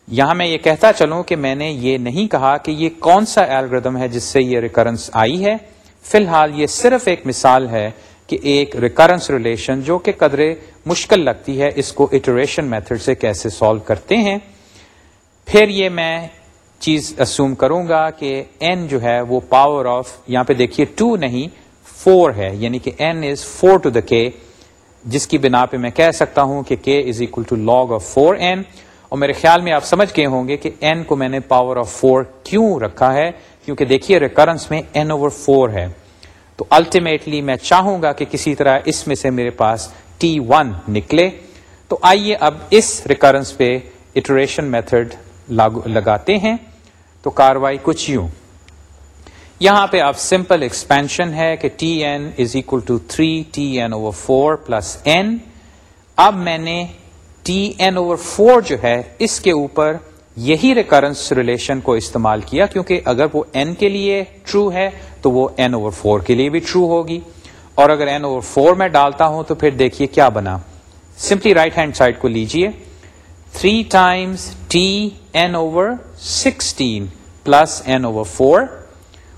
یہاں میں یہ کہتا چلوں کہ میں نے یہ نہیں کہا کہ یہ کون سا ایلگردم ہے جس سے یہ ریکرنس آئی ہے۔ فی الحال یہ صرف ایک مثال ہے کہ ایک ریکرنس ریلیشن جو کہ قدرے مشکل لگتی ہے، اس کو اٹریشن میتھڈ سے کیسے سالو کرتے ہیں۔ پھر یہ میں چیز اسوم کروں گا کہ این جو ہے وہ پاور آف یہاں پہ دیکھیے ٹو نہیں فور ہے۔ یعنی کہ n is four to the k جس کی بنا پہ میں کہہ سکتا ہوں کہ k is equal to log of four n اور میرے خیال میں آپ سمجھ گئے ہوں گے کہ این کو میں نے پاور آف فور کیوں رکھا ہے؟ کیونکہ دیکھیے ریکرنس میں این اوور فور ہے۔ تو الٹیمیٹلی میں چاہوں گا کہ کسی طرح اس میں سے میرے پاس ٹی ون نکلے۔ تو آئیے اب اس ریکرنس پہ اٹریشن میتھڈ لگاتے ہیں۔ تو کاروائی کچھ یوں۔ یہاں پہ اب سمپل ایکسپینشن ہے کہ T n is equal to three T n over four plus n اب میں نے ٹی این اوور فور جو ہے اس کے اوپر یہی ریکرنس ریلیشن کو استعمال کیا کیونکہ اگر وہ این کے لیے ٹرو ہے تو وہ این اوور فور کے لیے بھی ٹرو ہوگی۔ اور اگر این اوور فور میں ڈالتا ہوں تو پھر دیکھیے کیا بنا۔ سمپلی رائٹ ہینڈ سائڈ کو لیجیے۔ Three times T n over sixteen plus n over four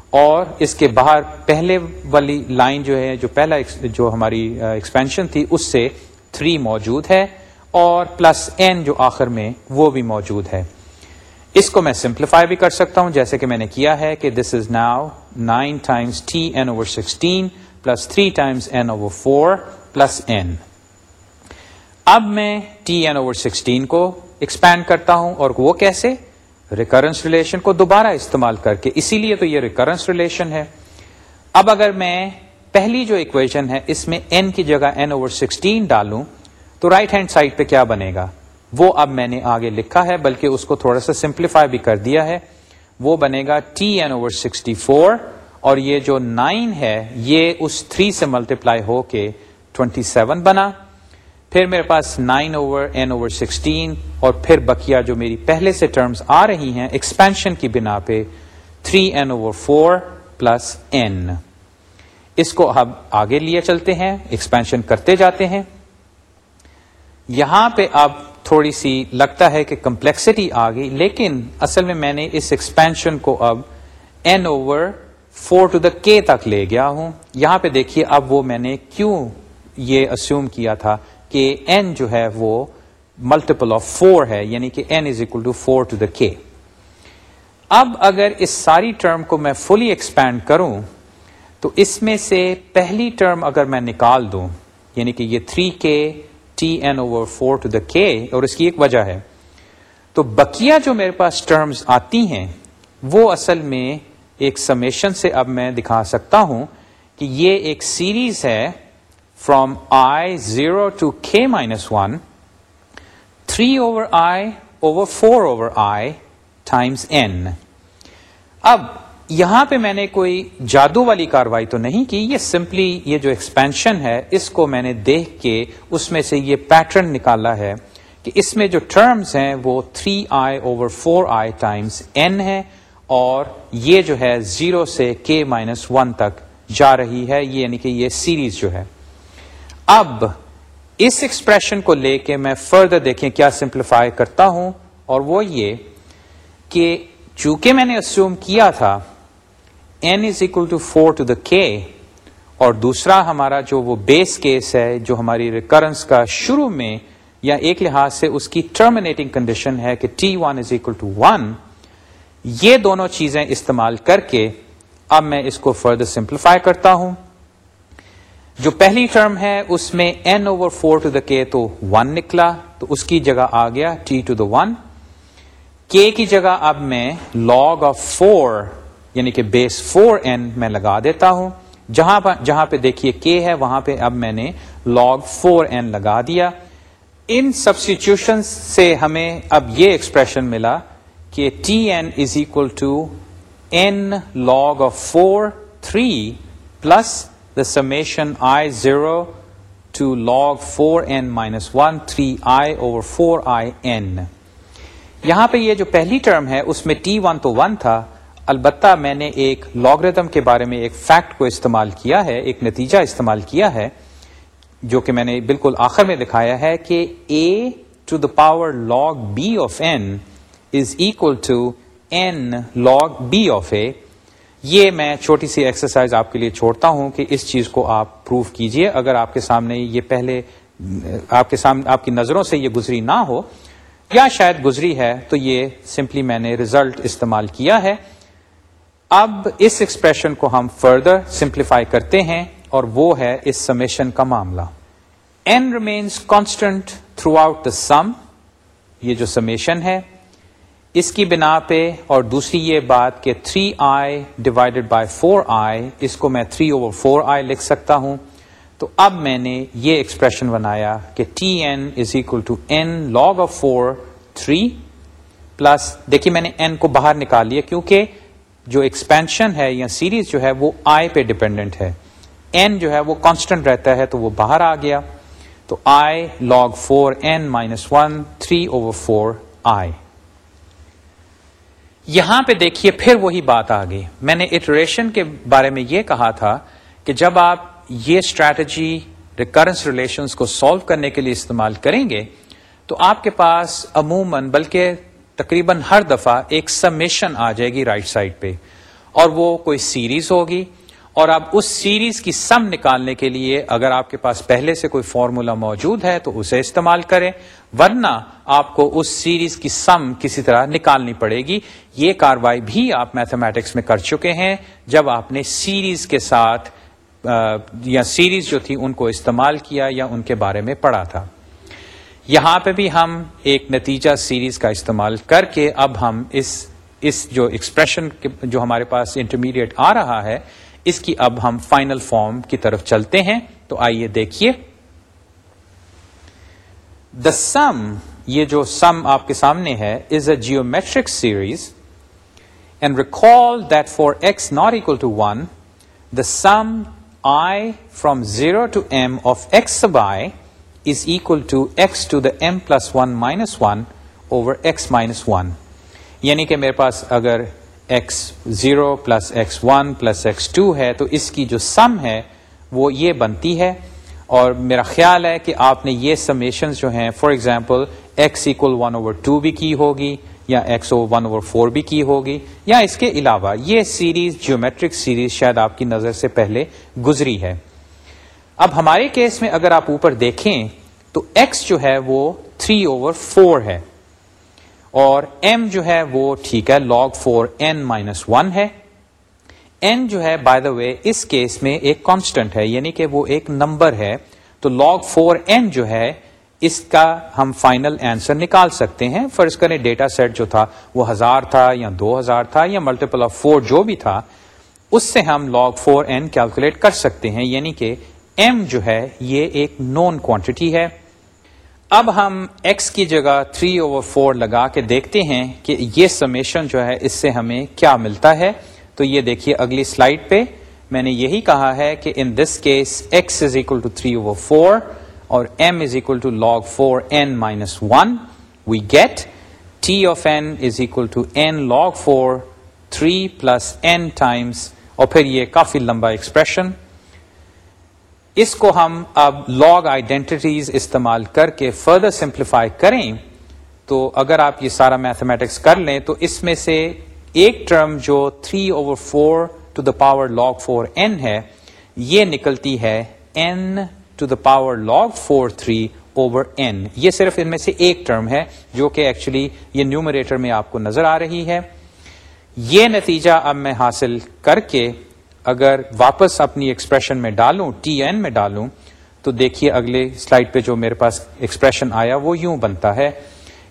اور اس کے باہر پہلے والی لائن جو ہے، جو پہلا جو ہماری ایکسپینشن تھی، اس سے تھری موجود ہے اور پلس این جو آخر میں وہ بھی موجود ہے۔ اس کو میں سمپلیفائی بھی کر سکتا ہوں، جیسے کہ میں نے کیا ہے کہ this is now nine times T n over sixteen plus three times n over four plus n اب میں ٹی این اوور سکسٹین کو ایکسپینڈ کرتا ہوں اور وہ کیسے؟ ریکرنس ریلیشن کو دوبارہ استعمال کر کے۔ اسی لیے تو یہ ریکرنس ریلیشن ہے۔ اب اگر میں پہلی جو اکویژن ہے اس میں این کی جگہ این اوور سکسٹین ڈالوں تو رائٹ ہینڈ سائڈ پہ کیا بنے گا؟ وہ اب میں نے آگے لکھا ہے، بلکہ اس کو تھوڑا سا سمپلیفائی بھی کر دیا ہے۔ وہ بنے گا T n over sixty four اور یہ جو نائن ہے، یہ اس تھری سے ملٹیپلائی ہو کے ٹوینٹی سیون بنا۔ پھر میرے پاس nine over n over sixteen اور پھر بکیا جو میری پہلے سے ٹرمز آ رہی ہیں ایکسپینشن کی بنا پہ three n over four plus n اس کو اب آگے لیے چلتے ہیں ایکسپینشن کرتے جاتے ہیں۔ یہاں پہ اب تھوڑی سی لگتا ہے کہ کمپلیکسٹی آ گئی، لیکن اصل میں میں نے اس ایکسپینشن کو اب n over four to the k تک لے گیا ہوں۔ یہاں پہ دیکھیے، اب وہ میں نے کیوں یہ اسیوم کیا تھا کہ این جو ہے وہ ملٹیپل آف فور ہے یعنی کہ n is equal to four to the k اب اگر اس ساری ٹرم کو میں فلی ایکسپینڈ کروں، تو اس میں سے پہلی ٹرم اگر میں نکال دوں یعنی کہ یہ three k T n over four to the k اور اس کی ایک وجہ ہے۔ تو بکیا جو میرے پاس ٹرمز آتی ہیں، وہ اصل میں ایک سمیشن سے اب میں دکھا سکتا ہوں کہ یہ ایک سیریز ہے from i zero to k minus one 3 over i over 4 over i times n اب یہاں پہ میں نے کوئی جادو والی کاروائی تو نہیں کی، یہ سمپلی یہ جو ایکسپینشن ہے، اس کو میں نے دیکھ کے اس میں سے یہ پیٹرن نکالا ہے کہ اس میں جو ٹرمز ہیں وہ 3 i over 4 i times n ہے اور یہ جو ہے زیرو سے کے مائنس ون تک جا رہی ہے، یہ یعنی کہ یہ سیریز جو ہے۔ اب اس ایکسپریشن کو لے کے میں فردر دیکھیں کیا سمپلیفائی کرتا ہوں اور وہ یہ کہ چونکہ میں نے اسیوم کیا تھا n is equal to four to the k اور دوسرا ہمارا جو وہ بیس کیس ہے، جو ہماری ریکرنس کا شروع میں یا ایک لحاظ سے اس کی ٹرمینیٹنگ کنڈیشن ہے کہ T one is equal to one یہ دونوں چیزیں استعمال کر کے اب میں اس کو فردر سمپلیفائی کرتا ہوں۔ جو پہلی ٹرم ہے، اس میں n over four to the k تو ون نکلا، تو اس کی جگہ آ گیا ٹی ٹو دا ون کے کی جگہ اب میں لاگ آف فور یعنی کہ بیس فور این میں لگا دیتا ہوں۔ جہاں جہاں پہ دیکھیے کے ہے، وہاں پہ اب میں نے لاگ فور این لگا دیا۔ ان سبسٹیٹیوشن سے ہمیں اب یہ ایکسپریشن ملا کہ T n is equal to n log of four three plus the summation i zero to log four n minus one three i over four i n یہاں پہ یہ جو پہلی ٹرم ہے، اس میں ٹی ون تو ون تھا۔ البتہ میں نے ایک لاگریدم کے بارے میں ایک فیکٹ کو استعمال کیا ہے، ایک نتیجہ استعمال کیا ہے، جو کہ میں نے بالکل آخر میں دکھایا ہے کہ a to the power log b of n is equal to n log b of a یہ میں چھوٹی سی ایکسرسائز آپ کے لیے چھوڑتا ہوں کہ اس چیز کو آپ پروف کیجیے۔ اگر آپ کے سامنے یہ پہلے، آپ کے سامنے، آپ کی نظروں سے یہ گزری نہ ہو، یا شاید گزری ہے، تو یہ سمپلی میں نے ریزلٹ استعمال کیا ہے۔ اب اس ایکسپریشن کو ہم فردر سمپلیفائی کرتے ہیں اور وہ ہے اس سمیشن کا معاملہ۔ N remains constant throughout the sum یہ جو سمیشن ہے، اس کی بنا پہ اور دوسری یہ بات کہ 3 آئی ڈیوائڈیڈ بائی 4 آئی اس کو میں 3 اوور 4 آئی لکھ سکتا ہوں۔ تو اب میں نے یہ ایکسپریشن بنایا کہ T n is equal to n log of four three plus دیکھیے میں نے این کو باہر نکال لیا کیونکہ جو ایکسپینشن ہے یا سیریز جو ہے وہ آئی پہ ڈپینڈنٹ ہے. این جو ہے وہ کانسٹنٹ رہتا ہے تو وہ باہر آ گیا. تو i log four n minus one three over four i یہاں پہ دیکھیے پھر وہی بات آ گئی. میں نے اٹریشن کے بارے میں یہ کہا تھا کہ جب آپ یہ اسٹریٹجی ریکرنس ریلیشنس کو سالو کرنے کے لیے استعمال کریں گے تو آپ کے پاس عموماً بلکہ تقریباً ہر دفعہ ایک سمیشن آ جائے گی رائٹ right سائڈ پہ اور وہ کوئی سیریز ہوگی اور اب اس سیریز کی سم نکالنے کے لیے اگر آپ کے پاس پہلے سے کوئی فارمولا موجود ہے تو اسے استعمال کریں، ورنہ آپ کو اس سیریز کی سم کسی طرح نکالنی پڑے گی۔ یہ کاروائی بھی آپ میتھمیٹکس میں کر چکے ہیں۔ جب آپ نے سیریز کے ساتھ یا سیریز جو تھی ان کو استعمال کیا یا ان کے بارے میں پڑھا تھا۔ یہاں پہ بھی ہم ایک نتیجہ سیریز کا استعمال کر کے اب ہم اس اس جو ایکسپریشن جو ہمارے پاس انٹرمیڈیٹ آ رہا ہے، اس کی اب ہم فائنل فارم کی طرف چلتے ہیں۔ تو آئیے دیکھیے۔ دا سم یہ جو سم آپ کے سامنے ہے is a geometric series and recall that for x not equal to one the sum i from zero to m of x by is equal to x to the m plus one minus one over x minus one یعنی کہ میرے پاس اگر x zero plus x one plus x two ہے تو اس کی جو سم ہے وہ یہ بنتی ہے اور میرا خیال ہے کہ آپ نے یہ سمیشن جو ہیں for example x equal one over two بھی کی ہوگی یا x o one over four بھی کی ہوگی یا اس کے علاوہ یہ سیریز جیومیٹرک سیریز شاید آپ کی نظر سے پہلے گزری ہے۔ اب ہمارے کیس میں اگر آپ اوپر دیکھیں تو ایکس جو ہے وہ تھری اوور فور ہے اور ایم جو ہے وہ ٹھیک ہے log four n minus one ہے. این جو ہے by the way us case میں ایک کانسٹنٹ ہے یعنی کہ وہ ایک نمبر ہے. تو لاگ فور این جو ہے، اس کا ہم فائنل آنسر نکال سکتے ہیں. فرض کریں ڈیٹا سیٹ جو تھا وہ ہزار تھا یا دو ہزار تھا یا ملٹیپل آف فور جو بھی تھا، اس سے ہم لاگ فور این کیلکولیٹ کر سکتے ہیں. یعنی کہ ایم جو ہے، یہ ایک نون کوانٹٹی ہے. اب ہم ایکس کی جگہ 3 اوور 4 لگا کے دیکھتے ہیں کہ یہ سمیشن جو ہے، اس سے ہمیں کیا ملتا ہے. تو یہ دیکھیے اگلی سلائڈ پہ. میں نے یہی کہا ہے کہ in this case x is equal to three over four اور m is equal to log four n minus one we get T of n is equal to n log four three plus n times اور پھر یہ کافی لمبا expression اس کو ہم اب log identities استعمال کر کے فردر سمپلیفائی کریں، تو اگر آپ یہ سارا میتھمیٹکس کر لیں، تو اس میں سے ایک ٹرم جو 3 over 4 to the power log four n ہے، یہ نکلتی ہے n to the power log four three over n یہ صرف ان میں سے ایک ٹرم ہے، جو کہ ایکچولی یہ نیومریٹر میں آپ کو نظر آ رہی ہے۔ یہ نتیجہ اب میں حاصل کر کے اگر واپس اپنی ایکسپریشن میں ڈالوں ٹی این میں ڈالوں، تو دیکھیے اگلے سلائڈ پہ جو میرے پاس ایکسپریشن آیا، وہ یوں بنتا ہے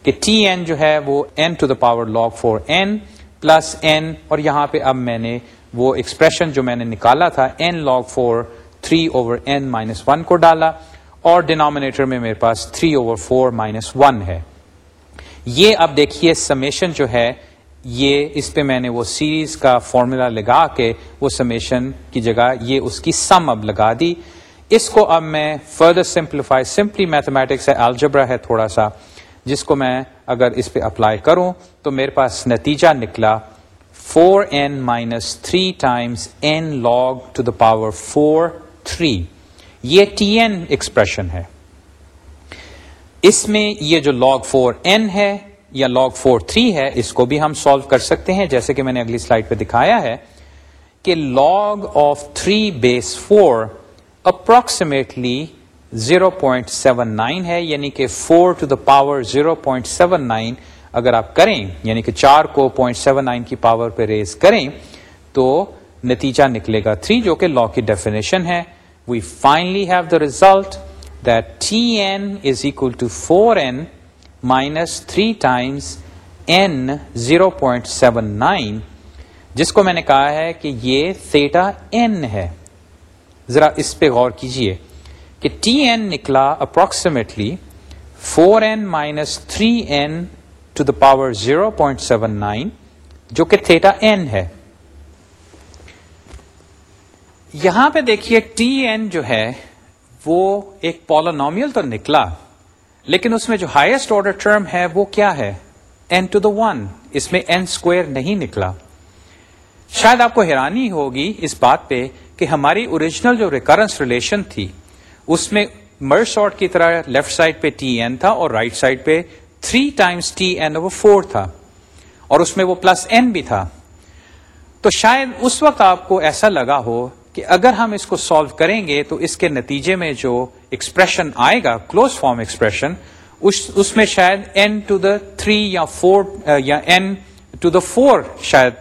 کہ ٹی این جو ہے وہ n to the power log four n plus n اور یہاں پہ اب میں نے وہ ایکسپریشن جو میں نے نکالا تھا n log four three over n minus one کو ڈالا، اور ڈینامینیٹر میں میرے پاس three over four minus one ہے۔ یہ اب دیکھیے سمیشن جو ہے یہ اس پہ میں نے وہ سیریز کا فارمولا لگا کے وہ سمیشن کی جگہ یہ اس کی سم اب لگا دی۔ اس کو اب میں فردر سمپلیفائی سمپلی میتھمیٹکس ہے الجبرا ہے تھوڑا سا۔ جس کو میں اگر اس پہ اپلائی کروں تو میرے پاس نتیجہ نکلا۔ Four n minus three times n log to the power four three یہ ٹی این ایکسپریشن ہے۔ اس میں یہ جو لاگ فور این ہے یا لاگ فور تھری ہے، اس کو بھی ہم سالو کر سکتے ہیں، جیسے کہ میں نے اگلی سلائڈ پہ دکھایا ہے کہ log of three base four approximately zero point seven nine ہے یعنی کہ four to the power zero point seven nine اگر آپ کریں یعنی کہ چار کو پوائنٹ سیون نائن کی پاور پہ ریز کریں، تو نتیجہ نکلے گا تھری جو کہ لا کی ڈیفینیشن ہے۔ We finally have the result that T n is equal to four n minus three times n zero point seven nine جس کو میں نے کہا ہے کہ یہ تھیٹا این ہے۔ ذرا اس پہ غور کیجیے کہ ٹی این نکلا approximately four n minus three n to the power zero point seven nine جو کہ تھیٹا این ہے۔ یہاں پہ دیکھیے ٹی این جو ہے وہ ایک پولونومیل تو نکلا۔ لیکن اس میں جو ہائیسٹ آرڈر ٹرم ہے وہ کیا ہے؟ این ٹو دا ون اس میں این اسکوئر نہیں نکلا۔ شاید آپ کو حیرانی ہوگی اس بات پہ کہ ہماری اوریجنل جو ریکرنس ریلیشن تھی، اس میں مرس شارٹ کی طرح لیفٹ سائڈ پہ ٹی این تھا اور رائٹ right سائڈ پہ three times T n over four تھا اور اس میں وہ پلس این بھی تھا۔ تو شاید اس وقت آپ کو ایسا لگا ہو کہ اگر ہم اس کو سالو کریں گے تو اس کے نتیجے میں جو ایکسپریشن آئے گا کلوز فارم ایکسپریشن اس میں شاید این ٹو دا تھری یا فور یا این ٹو دا فور شاید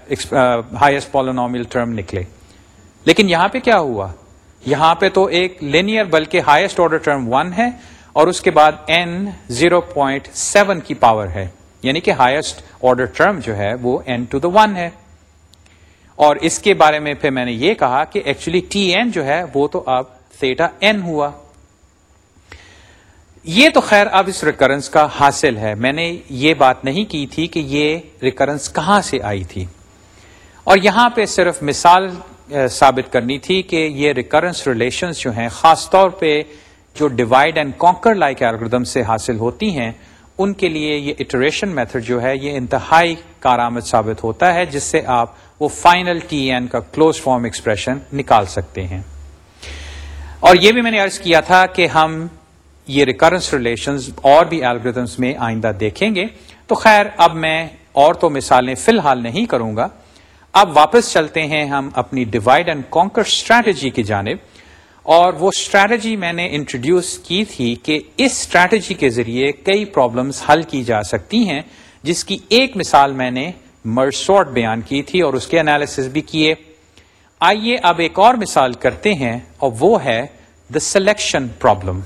ہائیسٹ پالونومیل ٹرم نکلے۔ لیکن یہاں پہ کیا ہوا؟ یہاں پہ تو ایک لینئر بلکہ ہائیسٹ آرڈر ٹرم ون ہے اور اس کے بعد این زیرو پوائنٹ سیون کی پاور ہے۔ یعنی کہ ہائیسٹ آرڈر ٹرم جو ہے وہ این ٹو دا ون ہے۔ اور اس کے بارے میں پھر میں نے یہ کہا کہ ایکچولی ٹی این جو ہے وہ تو اب تھیٹا این ہوا۔ یہ تو خیر اب اس ریکرنس کا حاصل ہے۔ میں نے یہ بات نہیں کی تھی کہ یہ ریکرنس کہاں سے آئی تھی۔ اور یہاں پہ صرف مثال ثابت کرنی تھی کہ یہ ریکرنس ریلیشنز جو ہیں، خاص طور پہ جو divide and conquer like algorithm سے حاصل ہوتی ہیں، ان کے لیے یہ اٹریشن میتھڈ جو ہے، یہ انتہائی کارآمد ثابت ہوتا ہے، جس سے آپ وہ فائنل ٹی این کا کلوز فارم ایکسپریشن نکال سکتے ہیں۔ اور یہ بھی میں نے ارض کیا تھا کہ ہم یہ ریکرنس ریلیشنز اور بھی الگریدمس میں آئندہ دیکھیں گے۔ تو خیر، اب میں اور تو مثالیں فی الحال نہیں کروں گا۔ اب واپس چلتے ہیں ہم اپنی ڈیوائڈ اینڈ کانکر اسٹریٹجی کی جانب۔ اور وہ اسٹریٹجی میں نے انٹروڈیوس کی تھی کہ اس اسٹریٹجی کے ذریعے کئی پرابلمس حل کی جا سکتی ہیں، جس کی ایک مثال میں نے مرسوٹ بیان کی تھی اور اس کے انالیس بھی کیے۔ آئیے اب ایک اور مثال کرتے ہیں اور وہ ہے the selection problem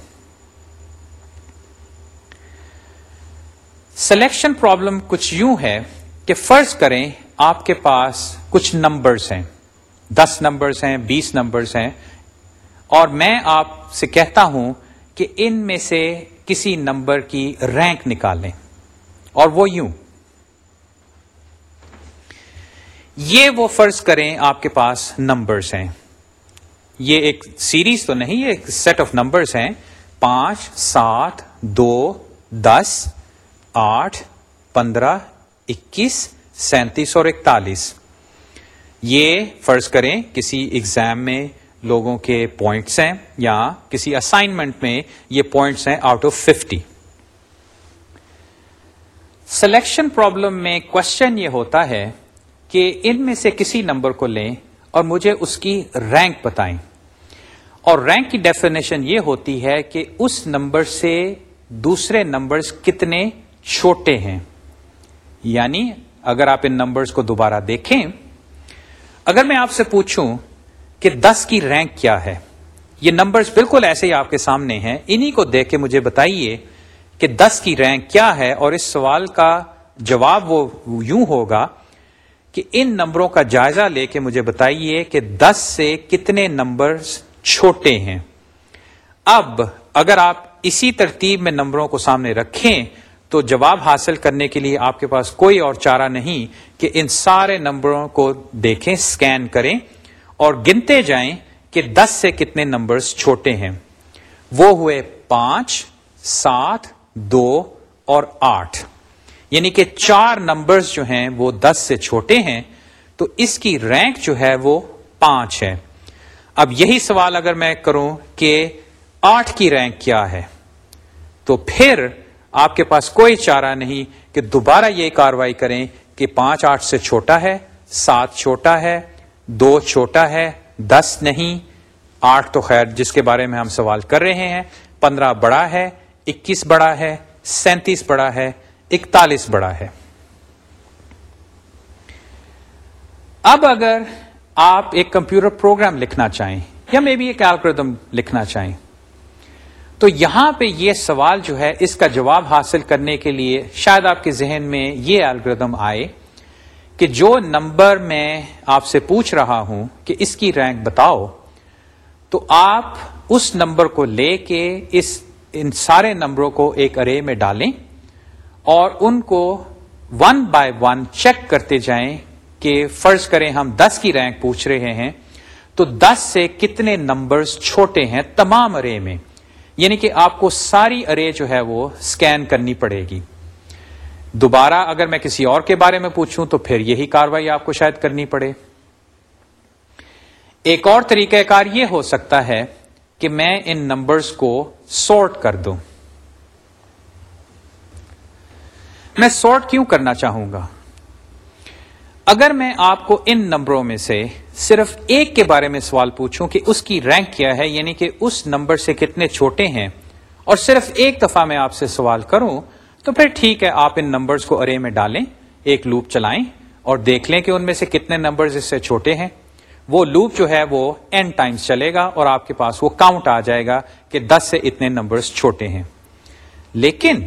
selection problem کچھ یوں ہے کہ فرض کریں آپ کے پاس کچھ نمبرز ہیں۔ دس نمبرز ہیں، بیس نمبرز ہیں۔ اور میں آپ سے کہتا ہوں کہ ان میں سے کسی نمبر کی رینک نکالیں۔ اور وہ یوں۔ یہ وہ فرض کریں آپ کے پاس نمبرز ہیں۔ یہ ایک سیریز تو نہیں، یہ ایک سیٹ آف نمبرز ہیں۔ پانچ، سات، دو، دس، آٹھ، پندرہ، اکیس، سینتیس اور اکتالیس۔ یہ فرض کریں کسی ایگزام میں لوگوں کے پوائنٹس ہیں یا کسی اسائنمنٹ میں یہ پوائنٹس ہیں out of fifty selection problem میں کوشچن یہ ہوتا ہے کہ ان میں سے کسی نمبر کو لیں اور مجھے اس کی رینک بتائیں۔ اور رینک کی ڈیفینیشن یہ ہوتی ہے کہ اس نمبر سے دوسرے نمبرز کتنے چھوٹے ہیں۔ یعنی اگر آپ ان نمبرز کو دوبارہ دیکھیں، اگر میں آپ سے پوچھوں کہ دس کی رینک کیا ہے، یہ نمبرز بالکل ایسے ہی آپ کے سامنے ہیں۔ انہی کو دیکھ کے مجھے بتائیے کہ دس کی رینک کیا ہے اور اس سوال کا جواب وہ یوں ہوگا کہ ان نمبروں کا جائزہ لے کے مجھے بتائیے کہ دس سے کتنے نمبر چھوٹے ہیں۔ اب اگر آپ اسی ترتیب میں نمبروں کو سامنے رکھیں تو جواب حاصل کرنے کے لیے آپ کے پاس کوئی اور چارہ نہیں کہ ان سارے نمبروں کو دیکھیں، سکین کریں اور گنتے جائیں کہ دس سے کتنے نمبرز چھوٹے ہیں۔ وہ ہوئے پانچ، سات، دو اور آٹھ۔ یعنی کہ چار نمبرز جو ہیں وہ دس سے چھوٹے ہیں، تو اس کی رینک جو ہے وہ پانچ ہے۔ اب یہی سوال اگر میں کروں کہ آٹھ کی رینک کیا ہے؟ تو پھر آپ کے پاس کوئی چارہ نہیں کہ دوبارہ یہ کاروائی کریں کہ پانچ آٹھ سے چھوٹا ہے، سات چھوٹا ہے، دو چھوٹا ہے، دس نہیں۔ آٹھ تو خیر، جس کے بارے میں ہم سوال کر رہے ہیں، پندرہ بڑا ہے، اکیس بڑا ہے، سینتیس بڑا ہے اکتالیس بڑا ہے۔ اب اگر آپ ایک کمپیوٹر پروگرام لکھنا چاہیں یا میں بھی ایک الگریدم لکھنا چاہیں، تو یہاں پہ یہ سوال جو ہے، اس کا جواب حاصل کرنے کے لیے شاید آپ کے ذہن میں یہ الگریدم آئے کہ جو نمبر میں آپ سے پوچھ رہا ہوں کہ اس کی رینک بتاؤ، تو آپ اس نمبر کو لے کے اس ان سارے نمبروں کو ایک ارے میں ڈالیں۔ اور ان کو ون بائی ون چیک کرتے جائیں کہ فرض کریں ہم دس کی رینک پوچھ رہے ہیں، تو دس سے کتنے نمبرز چھوٹے ہیں تمام ارے میں؟ یعنی کہ آپ کو ساری ارے جو ہے وہ سکین کرنی پڑے گی۔ دوبارہ اگر میں کسی اور کے بارے میں پوچھوں تو پھر یہی کاروائی آپ کو شاید کرنی پڑے۔ ایک اور طریقہ کار یہ ہو سکتا ہے کہ میں ان نمبرز کو سورٹ کر دوں۔ میں سورٹ کیوں کرنا چاہوں گا؟ اگر میں آپ کو ان نمبروں میں سے صرف ایک کے بارے میں سوال پوچھوں کہ اس کی رینک کیا ہے یعنی کہ اس نمبر سے کتنے چھوٹے ہیں، اور صرف ایک دفعہ میں آپ سے سوال کروں، تو پھر ٹھیک ہے، آپ ان نمبرز کو ارے میں ڈالیں، ایک لوپ چلائیں اور دیکھ لیں کہ ان میں سے کتنے نمبرز اس سے چھوٹے ہیں۔ وہ لوپ جو ہے وہ این ٹائمز چلے گا اور آپ کے پاس وہ کاؤنٹ آ جائے گا کہ دس سے اتنے نمبرز چھوٹے ہیں۔ لیکن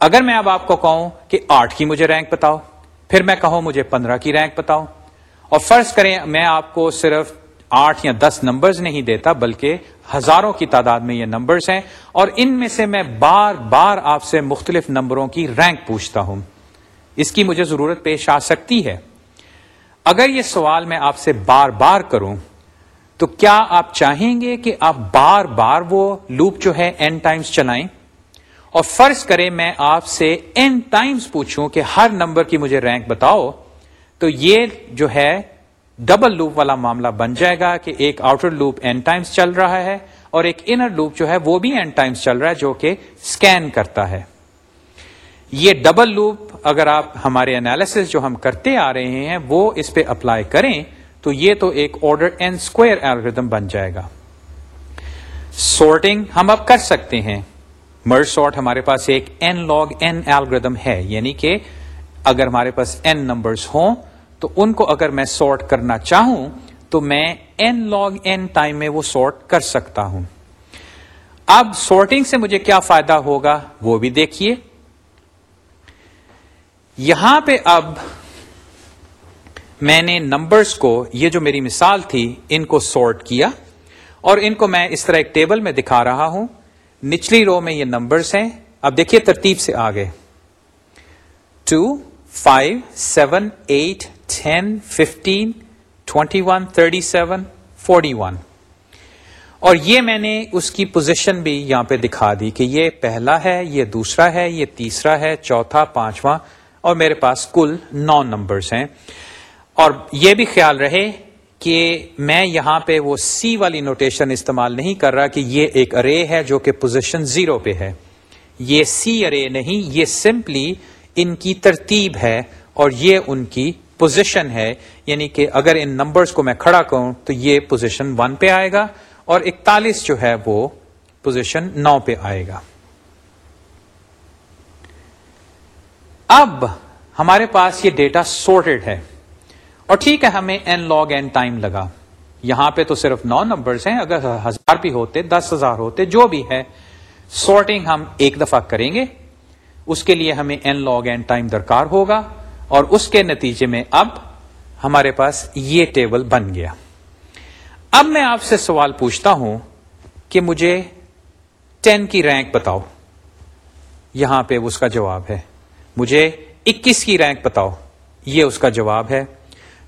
اگر میں اب آپ کو کہوں کہ آٹھ کی مجھے رینک بتاؤ، پھر میں کہوں مجھے پندرہ کی رینک بتاؤ۔ اور فرض کریں، میں آپ کو صرف آٹھ یا دس نمبرز نہیں دیتا، بلکہ ہزاروں کی تعداد میں یہ نمبرز ہیں۔ اور ان میں سے میں بار بار آپ سے مختلف نمبروں کی رینک پوچھتا ہوں۔ اس کی مجھے ضرورت پیش آ سکتی ہے۔ اگر یہ سوال میں آپ سے بار بار کروں، تو کیا آپ چاہیں گے کہ آپ بار بار وہ لوپ جو ہے این ٹائمز چلائیں؟ اور فرض کریں میں آپ سے این ٹائمز پوچھوں کہ ہر نمبر کی مجھے رینک بتاؤ، تو یہ جو ہے ڈبل لوپ والا معاملہ بن جائے گا کہ ایک آؤٹر لوپ این ٹائمز چل رہا ہے اور ایک انر لوپ جو ہے وہ بھی این ٹائمز چل رہا ہے جو کہ اسکین کرتا ہے۔ یہ ڈبل لوپ اگر آپ ہمارے انالیس جو ہم کرتے آ رہے ہیں وہ اس پہ اپلائی کریں، تو یہ تو ایک آرڈر این اسکوئر ایلگردم بن جائے گا۔ سورٹنگ ہم اب کر سکتے ہیں۔ مرج سارٹ ہمارے پاس ایک این لاگ این ایلگردم ہے یعنی کہ اگر ہمارے پاس این نمبرز ہوں، تو ان کو اگر میں سارٹ کرنا چاہوں، تو میں این لاگ این ٹائم میں وہ سارٹ کر سکتا ہوں۔ اب سارٹنگ سے مجھے کیا فائدہ ہوگا؟ وہ بھی دیکھیے۔ یہاں پہ اب میں نے نمبرز کو، یہ جو میری مثال تھی، ان کو سارٹ کیا اور ان کو میں اس طرح ایک ٹیبل میں دکھا رہا ہوں۔ نچلی رو میں یہ نمبرز ہیں۔ اب دیکھیے ترتیب سے آگے۔ Two five seven eight ten fifteen twenty one thirty seven forty one اور یہ میں نے اس کی پوزیشن بھی یہاں پہ دکھا دی کہ یہ پہلا ہے، یہ دوسرا ہے، یہ تیسرا ہے، چوتھا، پانچواں اور میرے پاس کل نو نمبرز ہیں۔ اور یہ بھی خیال رہے کہ میں یہاں پہ وہ سی والی نوٹیشن استعمال نہیں کر رہا کہ یہ ایک ارے ہے جو کہ پوزیشن زیرو پہ ہے۔ یہ سی ارے نہیں، یہ سمپلی ان کی ترتیب ہے اور یہ ان کی پوزیشن ہے۔ یعنی کہ اگر ان نمبرز کو میں کھڑا کروں تو یہ پوزیشن ون پہ آئے گا اور اکتالیس جو ہے وہ پوزیشن نو پہ آئے گا۔ اب ہمارے پاس یہ ڈیٹا سورٹڈ ہے۔ اور ٹھیک ہے، ہمیں این لاگ این ٹائم لگا۔ یہاں پہ تو صرف نو نمبرز ہیں، اگر ہزار بھی ہوتے، دس ہزار ہوتے، جو بھی ہے سارٹنگ ہم ایک دفعہ کریں گے۔ اس کے لیے ہمیں این لاگ این ٹائم درکار ہوگا۔ اور اس کے نتیجے میں اب ہمارے پاس یہ ٹیبل بن گیا۔ اب میں آپ سے سوال پوچھتا ہوں کہ مجھے ٹین کی رینک بتاؤ۔ یہاں پہ اس کا جواب ہے۔ مجھے اکیس کی رینک بتاؤ۔ یہ اس کا جواب ہے۔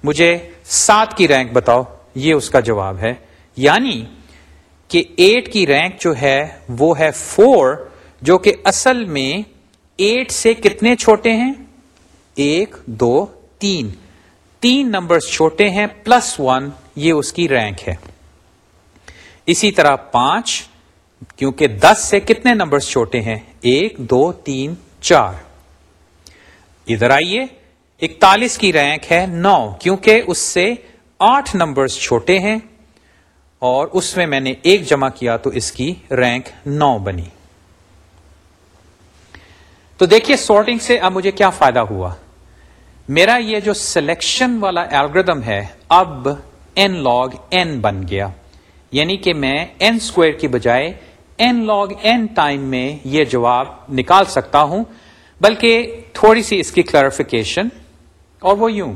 مجھے سات کی رینک بتاؤ، یہ اس کا جواب ہے۔ یعنی کہ ایٹ کی رینک جو ہے، وہ ہے فور، جو کہ اصل میں ایٹ سے کتنے چھوٹے ہیں؟ ایک، دو، تین۔ تین نمبر چھوٹے ہیں، پلس ون، یہ اس کی رینک ہے۔ اسی طرح پانچ، کیونکہ دس سے کتنے نمبر چھوٹے ہیں؟ ایک، دو، تین، چار۔ ادھر آئیے۔ اکتالیس کی رینک ہے نو، کیونکہ اس سے آٹھ نمبرز چھوٹے ہیں اور اس میں میں نے ایک جمع کیا تو اس کی رینک نو بنی۔ تو دیکھیے سارٹنگ سے اب مجھے کیا فائدہ ہوا۔ میرا یہ جو سلیکشن والا الگریدم ہے، اب این لاگ این بن گیا۔ یعنی کہ میں این اسکوئر کی بجائے این لاگ این ٹائم میں یہ جواب نکال سکتا ہوں، بلکہ تھوڑی سی اس کی کلیریفیکیشن اور وہ یوں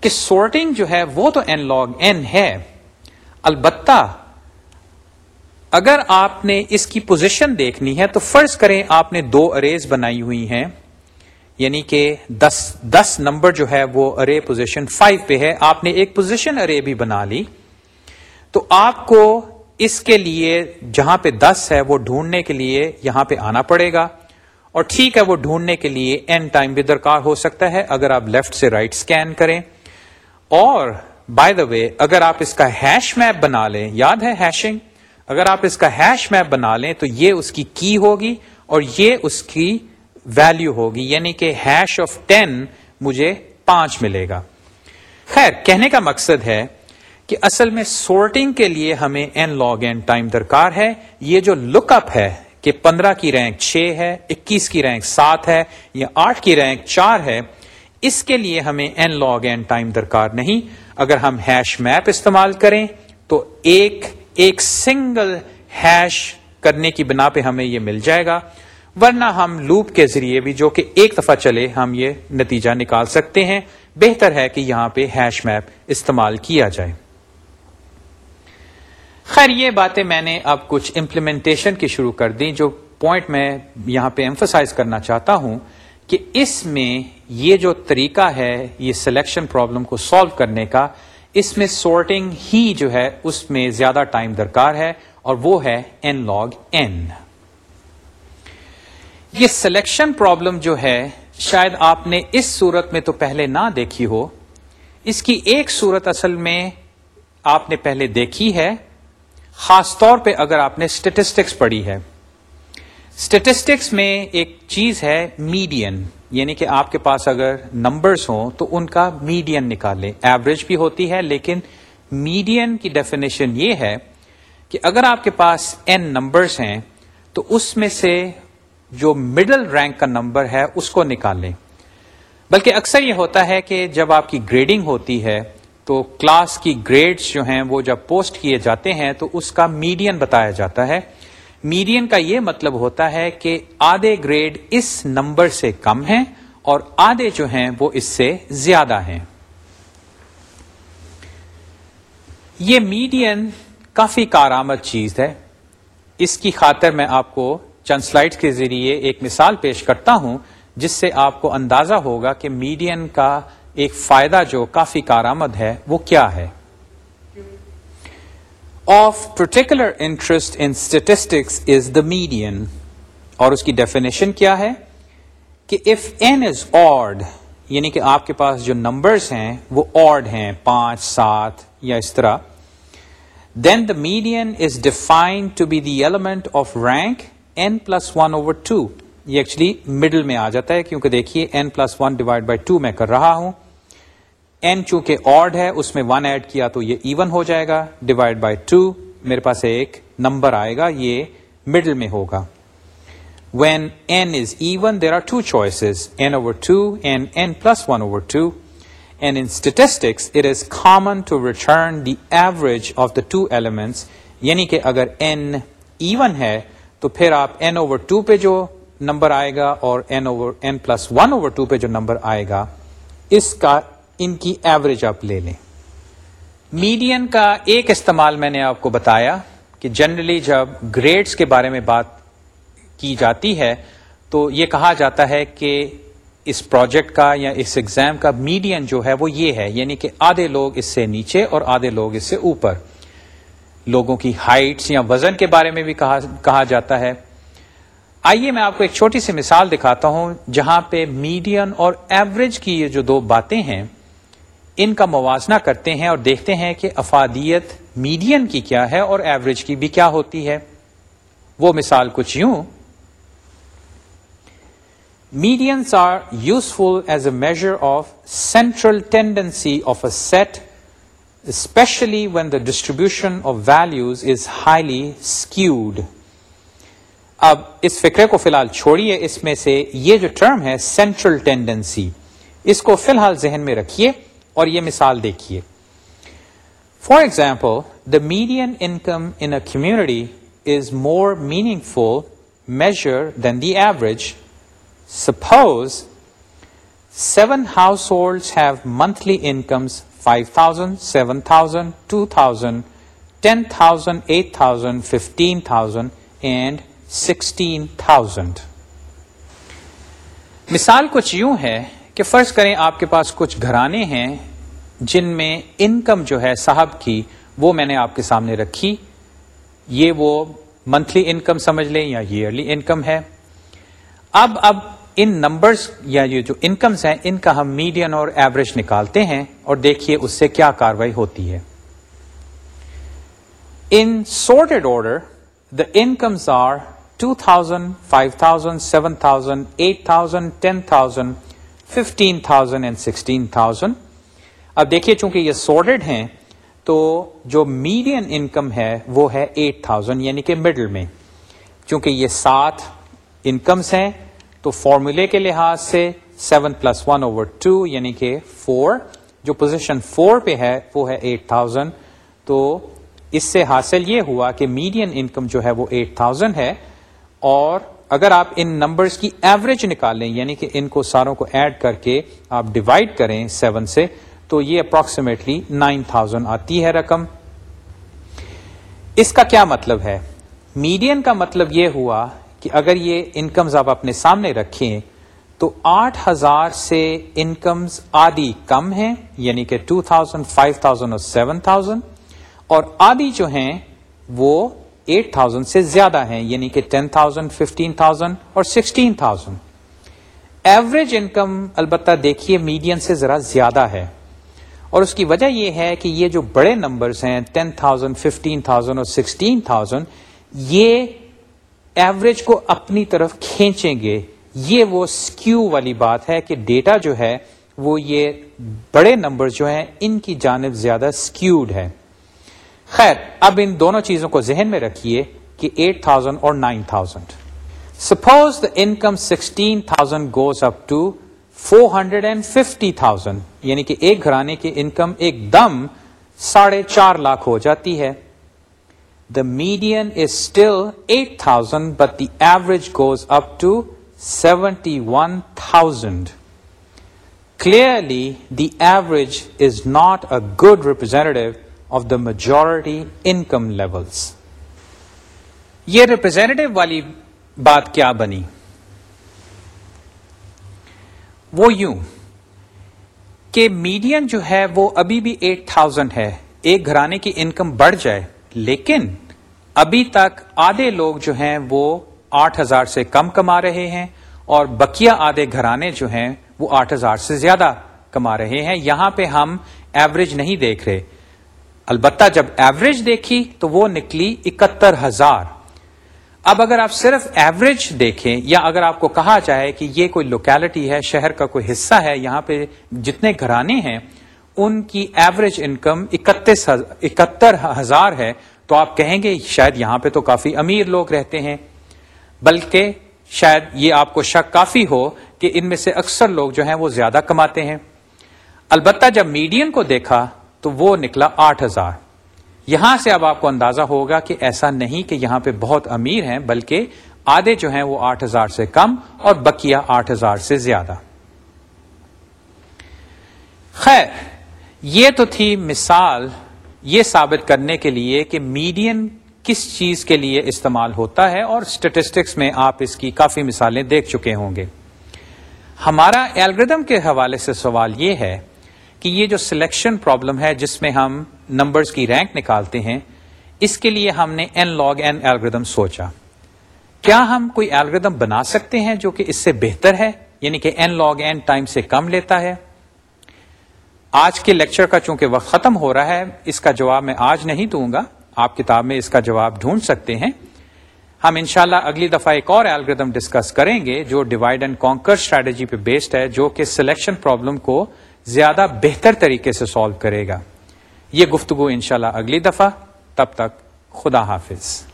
کہ سارٹنگ جو ہے وہ تو این لاگ این ہے۔ البتہ اگر آپ نے اس کی پوزیشن دیکھنی ہے تو فرض کریں آپ نے دو اریز بنائی ہوئی ہیں۔ یعنی کہ دس دس نمبر جو ہے وہ ارے پوزیشن فائیو پہ ہے۔ آپ نے ایک پوزیشن ارے بھی بنا لی۔ تو آپ کو اس کے لیے جہاں پہ دس ہے وہ ڈھونڈنے کے لیے یہاں پہ آنا پڑے گا۔ اور ٹھیک ہے، وہ ڈھونڈنے کے لیے این ٹائم بھی درکار ہو سکتا ہے۔ اگر آپ لیفٹ سے رائٹ right اسکین کریں، اور بائی دا وے اگر آپ اس کا ہیش میپ بنا لیں، یاد ہے ہیشنگ اگر آپ اس کا ہیش میپ بنا لیں تو یہ اس کی کی ہوگی اور یہ اس کی ویلو ہوگی یعنی کہ ہیش آف ٹین مجھے پانچ ملے گا۔ خیر، کہنے کا مقصد ہے کہ اصل میں سورٹنگ کے لیے ہمیں این لاگ این ٹائم درکار ہے۔ یہ جو لک اپ ہے کہ پندرہ کی رینک چھ ہے، اکیس کی رینک سات ہے یا آٹھ کی رینک چار ہے، اس کے لیے ہمیں این لاگ این ٹائم درکار نہیں۔ اگر ہم ہیش میپ استعمال کریں تو ایک ایک سنگل ہیش کرنے کی بنا پہ ہمیں یہ مل جائے گا۔ ورنہ ہم لوپ کے ذریعے بھی جو کہ ایک دفعہ چلے، ہم یہ نتیجہ نکال سکتے ہیں۔ بہتر ہے کہ یہاں پہ ہیش میپ استعمال کیا جائے۔ خیر، یہ باتیں میں نے اب کچھ امپلیمنٹیشن کی شروع کر دی جو پوائنٹ میں یہاں پہ ایمفسائز کرنا چاہتا ہوں کہ اس میں یہ جو طریقہ ہے، یہ سلیکشن پرابلم کو سالو کرنے کا، اس میں سورٹنگ ہی جو ہے، اس میں زیادہ ٹائم درکار ہے، اور وہ ہے این لاگ این یہ سلیکشن پرابلم جو ہے، شاید آپ نے اس صورت میں تو پہلے نہ دیکھی ہو۔ اس کی ایک صورت اصل میں آپ نے پہلے دیکھی ہے۔ خاص طور پہ اگر آپ نے اسٹیٹسٹکس پڑھی ہے۔ اسٹیٹسٹکس میں ایک چیز ہے میڈین یعنی کہ آپ کے پاس اگر نمبرز ہوں تو ان کا میڈین نکالیں۔ ایوریج بھی ہوتی ہے، لیکن میڈین کی ڈیفینیشن یہ ہے کہ اگر آپ کے پاس این نمبرز ہیں تو اس میں سے جو مڈل رینک کا نمبر ہے اس کو نکالیں۔ بلکہ اکثر یہ ہوتا ہے کہ جب آپ کی گریڈنگ ہوتی ہے تو کلاس کی گریڈز جو ہیں وہ جب پوسٹ کیے جاتے ہیں تو اس کا میڈین بتایا جاتا ہے۔ میڈین کا یہ مطلب ہوتا ہے کہ آدھے گریڈ اس نمبر سے کم ہیں اور آدھے جو ہیں وہ اس سے زیادہ ہیں۔ یہ میڈین کافی کارآمد چیز ہے۔ اس کی خاطر میں آپ کو چند سلائڈ کے ذریعے ایک مثال پیش کرتا ہوں جس سے آپ کو اندازہ ہوگا کہ میڈین کا ایک فائدہ جو کافی کارآمد ہے، وہ کیا ہے؟ Of particular interest in statistics is the median اور اس کی ڈیفینیشن کیا ہے؟ کہ اف این از آڈ یعنی کہ آپ کے پاس جو نمبرز ہیں، وہ آڈ ہیں، پانچ، سات یا اس طرح then the median is defined to be the element of rank n plus one over two یہ ایکچولی مڈل میں آ جاتا ہے، کیونکہ دیکھیے n plus one divide by two میں کر رہا ہوں۔ این چونکہ آڈ ہے، اس میں ون ایڈ کیا تو یہ ایون ہو جائے گا ڈیوائڈ بائی ٹو میرے پاس ایک نمبر آئے گا، یہ مڈل میں ہوگا۔ When n is even there are two choices n over two and n plus one over two and in statistics it is common to return the average of the two elements یعنی کہ اگر N even ہے، تو پھر آپ N over two پہ جو number آئے گا اور n over n plus one over two پہ جو نمبر آئے گا، اس کا ان کی ایوریج آپ لے لیں۔ میڈین کا ایک استعمال میں نے آپ کو بتایا کہ جنرلی جب گریڈز کے بارے میں بات کی جاتی ہے تو یہ کہا جاتا ہے کہ اس پروجیکٹ کا یا اس ایگزام کا میڈین جو ہے وہ یہ ہے یعنی کہ آدھے لوگ اس سے نیچے اور آدھے لوگ اس سے اوپر۔ لوگوں کی ہائٹس یا وزن کے بارے میں بھی کہا کہا جاتا ہے۔ آئیے میں آپ کو ایک چھوٹی سی مثال دکھاتا ہوں جہاں پہ میڈین اور ایوریج کی یہ جو دو باتیں ہیں ان کا موازنہ کرتے ہیں اور دیکھتے ہیں کہ افادیت میڈین کی کیا ہے اور ایوریج کی بھی کیا ہوتی ہے۔ وہ مثال کچھ یوں۔ Medians are useful as a measure of central tendency of a set specially when the distribution of values is highly skewed اب اس فکرے کو فی الحال چھوڑیے، اس میں سے یہ جو ٹرم ہے سینٹرل ٹینڈنسی اس کو فی الحال ذہن میں رکھیے۔ اور یہ مثال دیکھیے۔ For example the median income in a community is more meaningful measure than the average suppose seven household have monthly incomes five thousand seven thousand two thousand ten thousand eight thousand fifteen thousand and sixteen thousand مثال کچھ یوں ہے کہ فرض کریں آپ کے پاس کچھ گھرانے ہیں جن میں انکم جو ہے صاحب کی، وہ میں نے آپ کے سامنے رکھی۔ یہ وہ منتھلی انکم سمجھ لیں یا ایئرلی انکم ہے۔ اب اب ان نمبرز یا یہ جو انکمز ہیں، ان کا ہم میڈین اور ایوریج نکالتے ہیں اور دیکھیے اس سے کیا کاروائی ہوتی ہے۔ In sorted order the incomes are two thousand five thousand seven thousand eight thousand ten thousand fifteen thousand and sixteen thousand اب دیکھیے چونکہ یہ سورڈیڈ ہیں، تو جو میڈین انکم ہے، وہ ہے ایٹ تھاؤزینڈ یعنی کہ مڈل میں۔ چونکہ یہ سات انکمس ہیں، تو فارمولے کے لحاظ سے seven plus one over two یعنی کہ فور جو پوزیشن فور پہ ہے، وہ ہے ایٹ تھاؤزینڈ تو اس سے حاصل یہ ہوا کہ میڈین انکم جو ہے، وہ ایٹ تھاؤزینڈ ہے، اور اگر آپ ان نمبرز کی ایوریج نکالیں یعنی کہ ان کو ساروں کو ایڈ کر کے آپ ڈیوائڈ کریں سیون سے، تو یہ اپروکسیمیٹلی نائن تھاؤزینڈ آتی ہے رقم۔ اس کا کیا مطلب ہے؟ میڈین کا مطلب یہ ہوا کہ اگر یہ انکمز آپ اپنے سامنے رکھیں، تو آٹھ ہزار سے انکمز آدھی کم ہیں یعنی کہ ٹو تھاؤزینڈ فائیو تھاؤزینڈ اور سیون تھاؤزینڈ اور آدھی جو ہیں، وہ ایٹ تھاؤزینڈ سے زیادہ ہیں یعنی کہ ٹین تھاؤزینڈ ففٹین تھاؤزینڈ اور سکسٹین تھاؤزینڈ ایوریج انکم البتہ دیکھیے میڈین سے ذرا زیادہ ہے۔ اور اس کی وجہ یہ ہے کہ یہ جو بڑے نمبرز ہیں، ٹین تھاؤزینڈ ففٹین تھاؤزینڈ اور سکسٹین تھاؤزینڈ یہ ایوریج کو اپنی طرف کھینچیں گے۔ یہ وہ سکیو والی بات ہے کہ ڈیٹا جو ہے، وہ یہ بڑے نمبر جو ہیں، ان کی جانب زیادہ سکیوڈ ہے۔ خیر، اب ان دونوں چیزوں کو ذہن میں رکھیے کہ ایٹ تھاؤزینڈ اور nine thousand suppose the income sixteen thousand goes up to four hundred and fifty thousand یعنی کہ ایک گھرانے کی انکم ایک دم ساڑھے چار لاکھ ہو جاتی ہے۔ The median is still eight thousand but the average goes up to seventy one thousand clearly the average is not a good representative of the majority income levels یہ ریپرزینٹیو والی بات کیا بنی؟ وہ یوں کہ میڈین جو ہے وہ ابھی بھی ایٹ تھاؤزینڈ ہے۔ ایک گھرانے کی انکم بڑھ جائے، لیکن ابھی تک آدھے لوگ جو ہیں وہ آٹھ ہزار سے کم کما رہے ہیں اور بکیا آدھے گھرانے جو ہیں وہ آٹھ ہزار سے زیادہ کما رہے ہیں۔ یہاں پہ ہم ایوریج نہیں دیکھ رہے۔ البتہ جب ایوریج دیکھی تو وہ نکلی اکہتر ہزار۔ اب اگر آپ صرف ایوریج دیکھیں یا اگر آپ کو کہا جائے کہ یہ کوئی لوکیلٹی ہے، شہر کا کوئی حصہ ہے، یہاں پہ جتنے گھرانے ہیں، ان کی ایوریج انکم اکتیس اکہتر ہزار ہے، تو آپ کہیں گے شاید یہاں پہ تو کافی امیر لوگ رہتے ہیں۔ بلکہ شاید یہ آپ کو شک کافی ہو کہ ان میں سے اکثر لوگ جو ہیں وہ زیادہ کماتے ہیں۔ البتہ جب میڈین کو دیکھا تو وہ نکلا آٹھ ہزار۔ یہاں سے اب آپ کو اندازہ ہوگا کہ ایسا نہیں کہ یہاں پہ بہت امیر ہیں، بلکہ آدھے جو ہیں وہ آٹھ ہزار سے کم اور بکیا آٹھ ہزار سے زیادہ۔ خیر، یہ تو تھی مثال، یہ ثابت کرنے کے لیے کہ میڈین کس چیز کے لیے استعمال ہوتا ہے اور اسٹیٹسٹکس میں آپ اس کی کافی مثالیں دیکھ چکے ہوں گے۔ ہمارا ایلگردم کے حوالے سے سوال یہ ہے کہ یہ جو سلیکشن پرابلم ہے جس میں ہم نمبرز کی رینک نکالتے ہیں، اس کے لیے ہم نے این لاگ این ایلگردم سوچا۔ کیا ہم کوئی ایلگردم بنا سکتے ہیں جو کہ اس سے بہتر ہے؟ یعنی کہ این لاگ این ٹائم سے کم لیتا ہے۔ آج کے لیکچر کا چونکہ وقت ختم ہو رہا ہے، اس کا جواب میں آج نہیں دوں گا۔ آپ کتاب میں اس کا جواب ڈھونڈ سکتے ہیں۔ ہم انشاءاللہ اگلی دفعہ ایک اور الگریدم ڈسکس کریں گے جو ڈیوائڈ اینڈ کانکر اسٹریٹجی پہ بیسڈ ہے، جو کہ سلیکشن پرابلم کو زیادہ بہتر طریقے سے سالو کرے گا۔ یہ گفتگو انشاءاللہ اگلی دفعہ، تب تک خدا حافظ۔